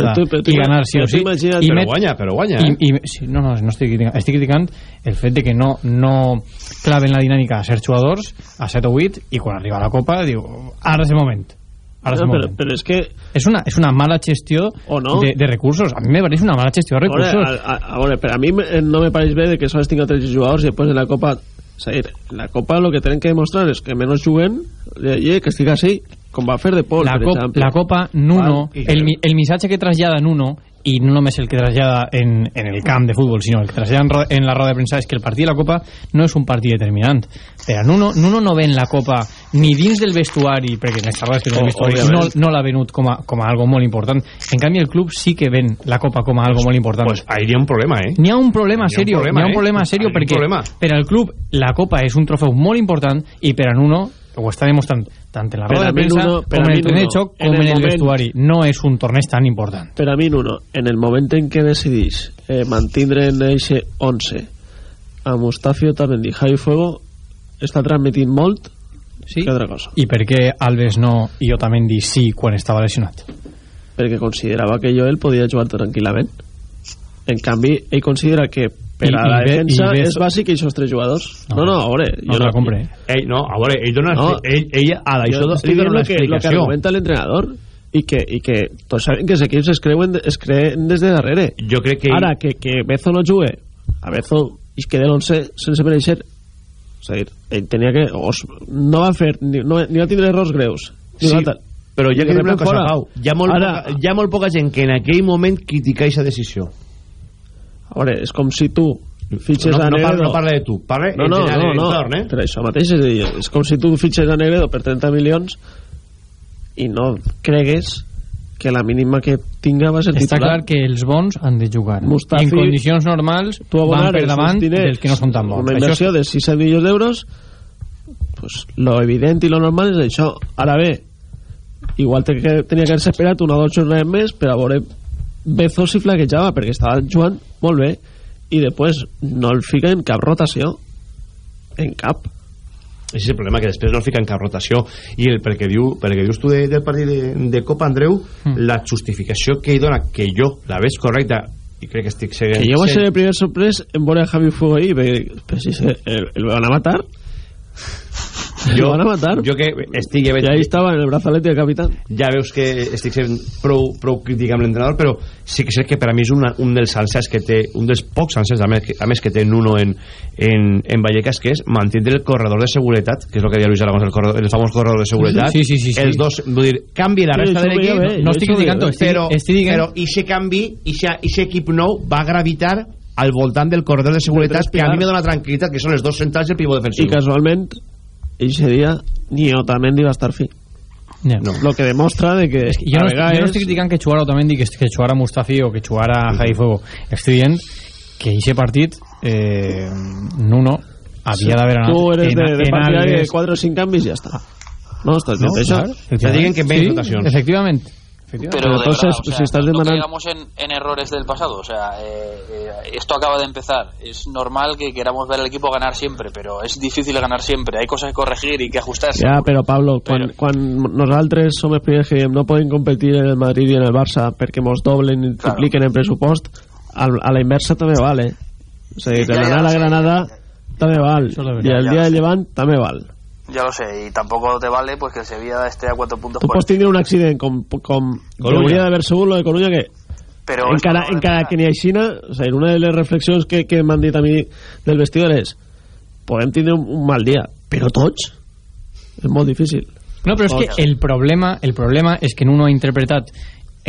y ganar sí o sí.
Però
met-
guanya, però guanya,
i-
eh?
i- sí, no, no, no estic criticant el fet de que no, no claven la dinàmica a ser jugadors, a 7 o 8, i quan arriba la Copa diu, ara és el moment. Ara el
No, però, però és que...
És una, és una mala gestió
no?
de, de recursos. A mi me pareix una mala gestió de
A veure,
recursos.
a, a, a veure, per a mi me- no me pareix bé de que sols tinga tres jugadors i després en la Copa... Dir, en la Copa lo que tenen que demostrar és que menys juguen i que estigui així, com va fer de Pol,
la,
per
cop,
exemple.
la Copa, Nuno,
Val, i-
el, el missatge que trasllada Nuno, i no només el que trasllada en, en el camp de futbol, sinó el que trasllada en, en la roda de premsa, és que el partit de la Copa no és un partit determinant. Per a Nuno, Nuno no ven la Copa ni dins del vestuari, perquè en les xerrades que té el
O-
vestuari no, no l'ha venut com a, com a algo molt important. En canvi, el club sí que ven la Copa com a algo molt important.
Pues ahí hi ha un problema, eh?
N'hi ha un problema
N'hi ha un
serio,
problema,
n'hi ha un
eh?
problema serio
ha un
perquè
problema.
per al club la Copa és un trofeu molt important i per a Nuno ho està demostrant tant en la roda
a
de premsa
per
com
a
en el tren de xoc
en
com en
el
el
moment-
vestuari no és un torneig tan important
Per a mi, Nuno, en el moment en què decidís eh, mantindre en eixe 11 a Mustafi Otamendi, Javi Fuego, està transmitint molt
sí?
que altra cosa.
i per què Alves no i Otamendi sí quan estava lesionat
Perquè considerava que Joel podia jugar tranquil·lament. En canvi, ell considera que per
I-
a la
i ve-
defensa
i ve-
és bàsic aquests tres jugadors. No, no, a veure...
no te la compre
Ell, no, a veure, ell dona...
No.
ell, ell a
Jo
d'això
estic
li dona
dient
una
lo que, lo que
explicació.
argumenta l'entrenador i que, i que tots saben que els equips es creuen, es creen des de darrere.
Jo crec que...
Ara, que, que Bezo no jugue, a Bezo i es quede l'11 sense mereixer, és a dir, ell tenia que... O, s- no va fer, ni, no, ni va tindre errors greus. Ni
Sí,
va tal.
però ja
I
que una
repente
cosa,
fora.
Pau, hi ha, molt
Ara-
poca, hi ha molt poca gent que en aquell moment critica aquesta decisió.
A veure, és com si tu fitxes
no,
a
no,
Negredo...
parla, no parla de tu, parla
no,
en
no,
general
no,
de
no.
l'entorn, eh?
Per això mateix, és, dir, és com si tu fitxes a Negredo per 30 milions i no cregues que la mínima que tinga va ser
està
titular.
clar que els bons han de jugar
Mustafi-
en condicions normals
tu
van per davant
diners,
dels que no són tan bons
una
Això
inversió de 6 milions d'euros pues, lo evident i lo normal és això ara bé igual te, que tenia que haver esperat una o dues jornades més per a veure Bezos si flaquejava perquè estava jugant molt bé i després no el fica en cap rotació en cap
Ese és el problema, que després no el fica en cap rotació. I el, perquè, diu, perquè dius tu de, del partit de, de Copa, Andreu,
Mm.
la justificació que ell dona, que jo la veig correcta, i crec que estic seguint...
que jo vaig ser el primer sorprès en veure a Javi Fuego ahí perquè, però si se, el, el van a matar Lo van a matar.
Jo que estic...
I ahí estava en el brazalete del capitán.
Ja veus que estic sent prou, prou crític amb l'entrenador, però sí que sé que per a mi és una, un dels encerts que té, un dels pocs encerts, a més, que, a més que té Nuno en, en, en Vallecas, que és mantindre el corredor de seguretat, que és el que deia Luis Aragón, el, corredor, el famós corredor de seguretat.
Sí, sí, sí, sí.
Els dos, vull dir, canvi la
Sí,
resta
això
de l'equip,
No jo estic estic-
però,
estic dient-
però ixe canvi, ixe, ixe equip nou va gravitar al voltant del corredor de seguretat que a mi me dona tranquil·litat, que són els dos centrals i el pivot defensiu.
I casualment, ese dia, ni Otamendi va estar fi.
Yeah.
No. Lo que demostra de que,
És que jo, no,
a
estic, jo no estic criticant que jugara Otamendi, que, que jugara Mustafi o que jugara Javi Fuego. Estic dient que aquest partit eh, Nuno havia d'haver anat
Tu eres
en-
de, de partidari de
algues-
4 o 5 canvis i ja està. No, estàs dient
No,
això?
clar, efectivament. Sí, Efectivament.
Pero,
Pero
de
entonces,
verdad, o sea,
si estás
no
demandando-
caigamos en, en errores del pasado. O sea, eh, eh, esto acaba de empezar. Es normal que queramos ver al equipo ganar siempre, pero es difícil ganar siempre. Hay cosas que corregir y que ajustarse.
Ja, però Pablo, quan, quan nosaltres som els primers que no podem competir en el Madrid i en el Barça perquè mos doblen i tripliquen en pressupost, al, a la inversa també vale. És a dir,
Ja, ja,
l'anar a la. Granada també val.
La
I el dia de. Llevant també val.
Ya lo sé, y tampoco te vale pues que el Sevilla esté a cuatro puntos por
pots tindre un accident com, com que
Coruña.
d'haver sigut lo de Coruña que
Però
encara,
esto no
encara que n'hi aixina o sigui, una de les reflexions que, que m'han dit a mi del vestidor és podem tindre un, un mal dia però tots és molt difícil
No, però és que el problema, el problema és que Nuno ha interpretat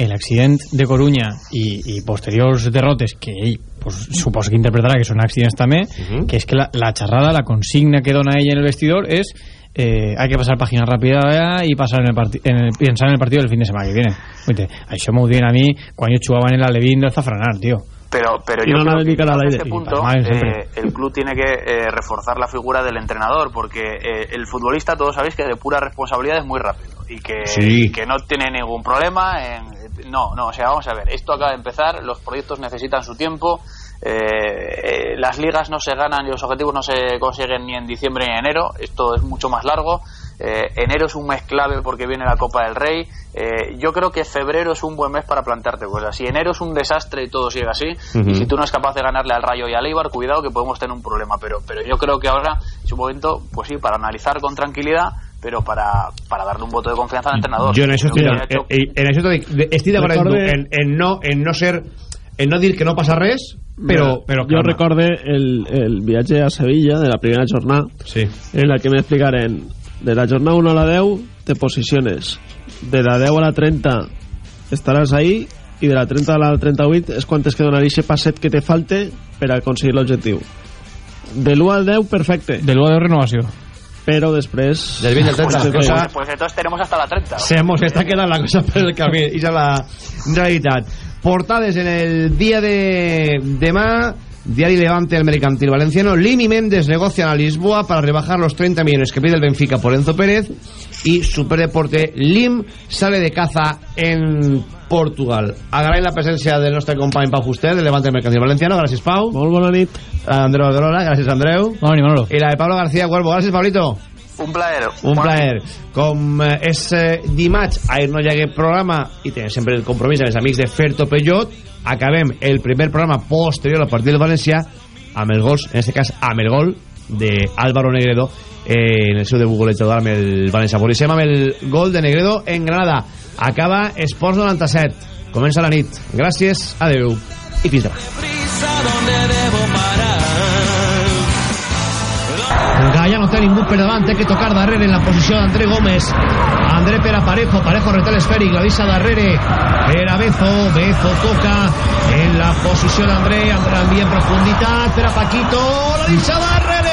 l'accident de Coruña i, i posteriors derrotes que ell pues, suposo que interpretarà que són accidents també que és que la, la xerrada, la consigna que dona ell en el vestidor és eh, hay que pasar página rápida y pasar en el en el, pensar en el partido del fin de semana que viene Oite, això m'ho diuen a mi quan jo jugava en el Alevín del Zafranar, tío
Pero, pero
Y
yo
no
creo que en este
Y
punto eh, el club tiene que eh, reforzar la figura del entrenador porque eh, el futbolista todos sabéis que de pura responsabilidad es muy rápido y que,
Sí.
y que no tiene ningún problema en, no, no, o sea, vamos a ver, esto acaba de empezar, los proyectos necesitan su tiempo eh, eh, las ligas no se ganan y los objetivos no se consiguen ni en diciembre ni en enero, esto es mucho más largo eh, enero es un mes clave porque viene la Copa del Rey. Eh, yo creo que febrero es un buen mes para plantearte cosas. Si enero es un desastre y todo sigue así, y si tú no es capaz de ganarle al Rayo y al Eibar, cuidado que podemos tener un problema. Pero, pero yo creo que ahora es un momento, pues sí, para analizar con tranquilidad, pero para, para darle un voto de confianza al entrenador.
Jo en estic,
que ha hecho-
en, en això estic, de-
Recorde-
en, en, no, en no ser en no dir que no passa res però, però
jo
calma.
recorde el, el viatge a Sevilla de la primera jornada
sí.
en la que m'explicaren de la jornada 1 a la 10 te posiciones de la 10 a la 30 estaràs ahí i de la 30 a la 38 és quan tens que donar aquest passet que te falte per a aconseguir l'objectiu de l'1 al 10 perfecte
de l'1 al 10 renovació
però després
Del 20 al 30
Pues,
cosa-
Pues, entonces tenemos hasta la 30.
se mos està quedant la cosa per el camí i és la realitat portades en el dia de demà Diari Levante el Mercantil Valenciano Lim y Méndez negocian a Lisboa para rebajar los 30 millones que pide el Benfica por Enzo Pérez y Superdeporte Lim sale de caza en Portugal. Agraïm la presència del nostre company Pau Fuster del Levante el Mercantil Valenciano. Gràcies Pau.
Molt bona nit.
Andreu Agrola gràcies Andreu.
Bona nit, Manolo.
i la de Pablo García Cuervo. Gràcies Pablito.
Un plaer.
un plaer. Com és eh, dimarts, ahir no hi hagué programa i tenim sempre el compromís amb els amics de Ferto Pellot, acabem el primer programa posterior al partit del València amb els gols, en aquest cas amb el gol de Álvaro Negredo eh, en el seu debut goletador amb el València. Polissem amb el gol de Negredo en Granada. Acaba Esports 97. Comença la nit. Gràcies, adeu i fins demà. No té ningú que tocar darrere en la posició d'André Gómez. André per a Parejo, Parejo reta la deixa darrere. Per a Bezo, Bezo toca en la posició d'André, André envia en profunditat per Paquito, la deixa darrere.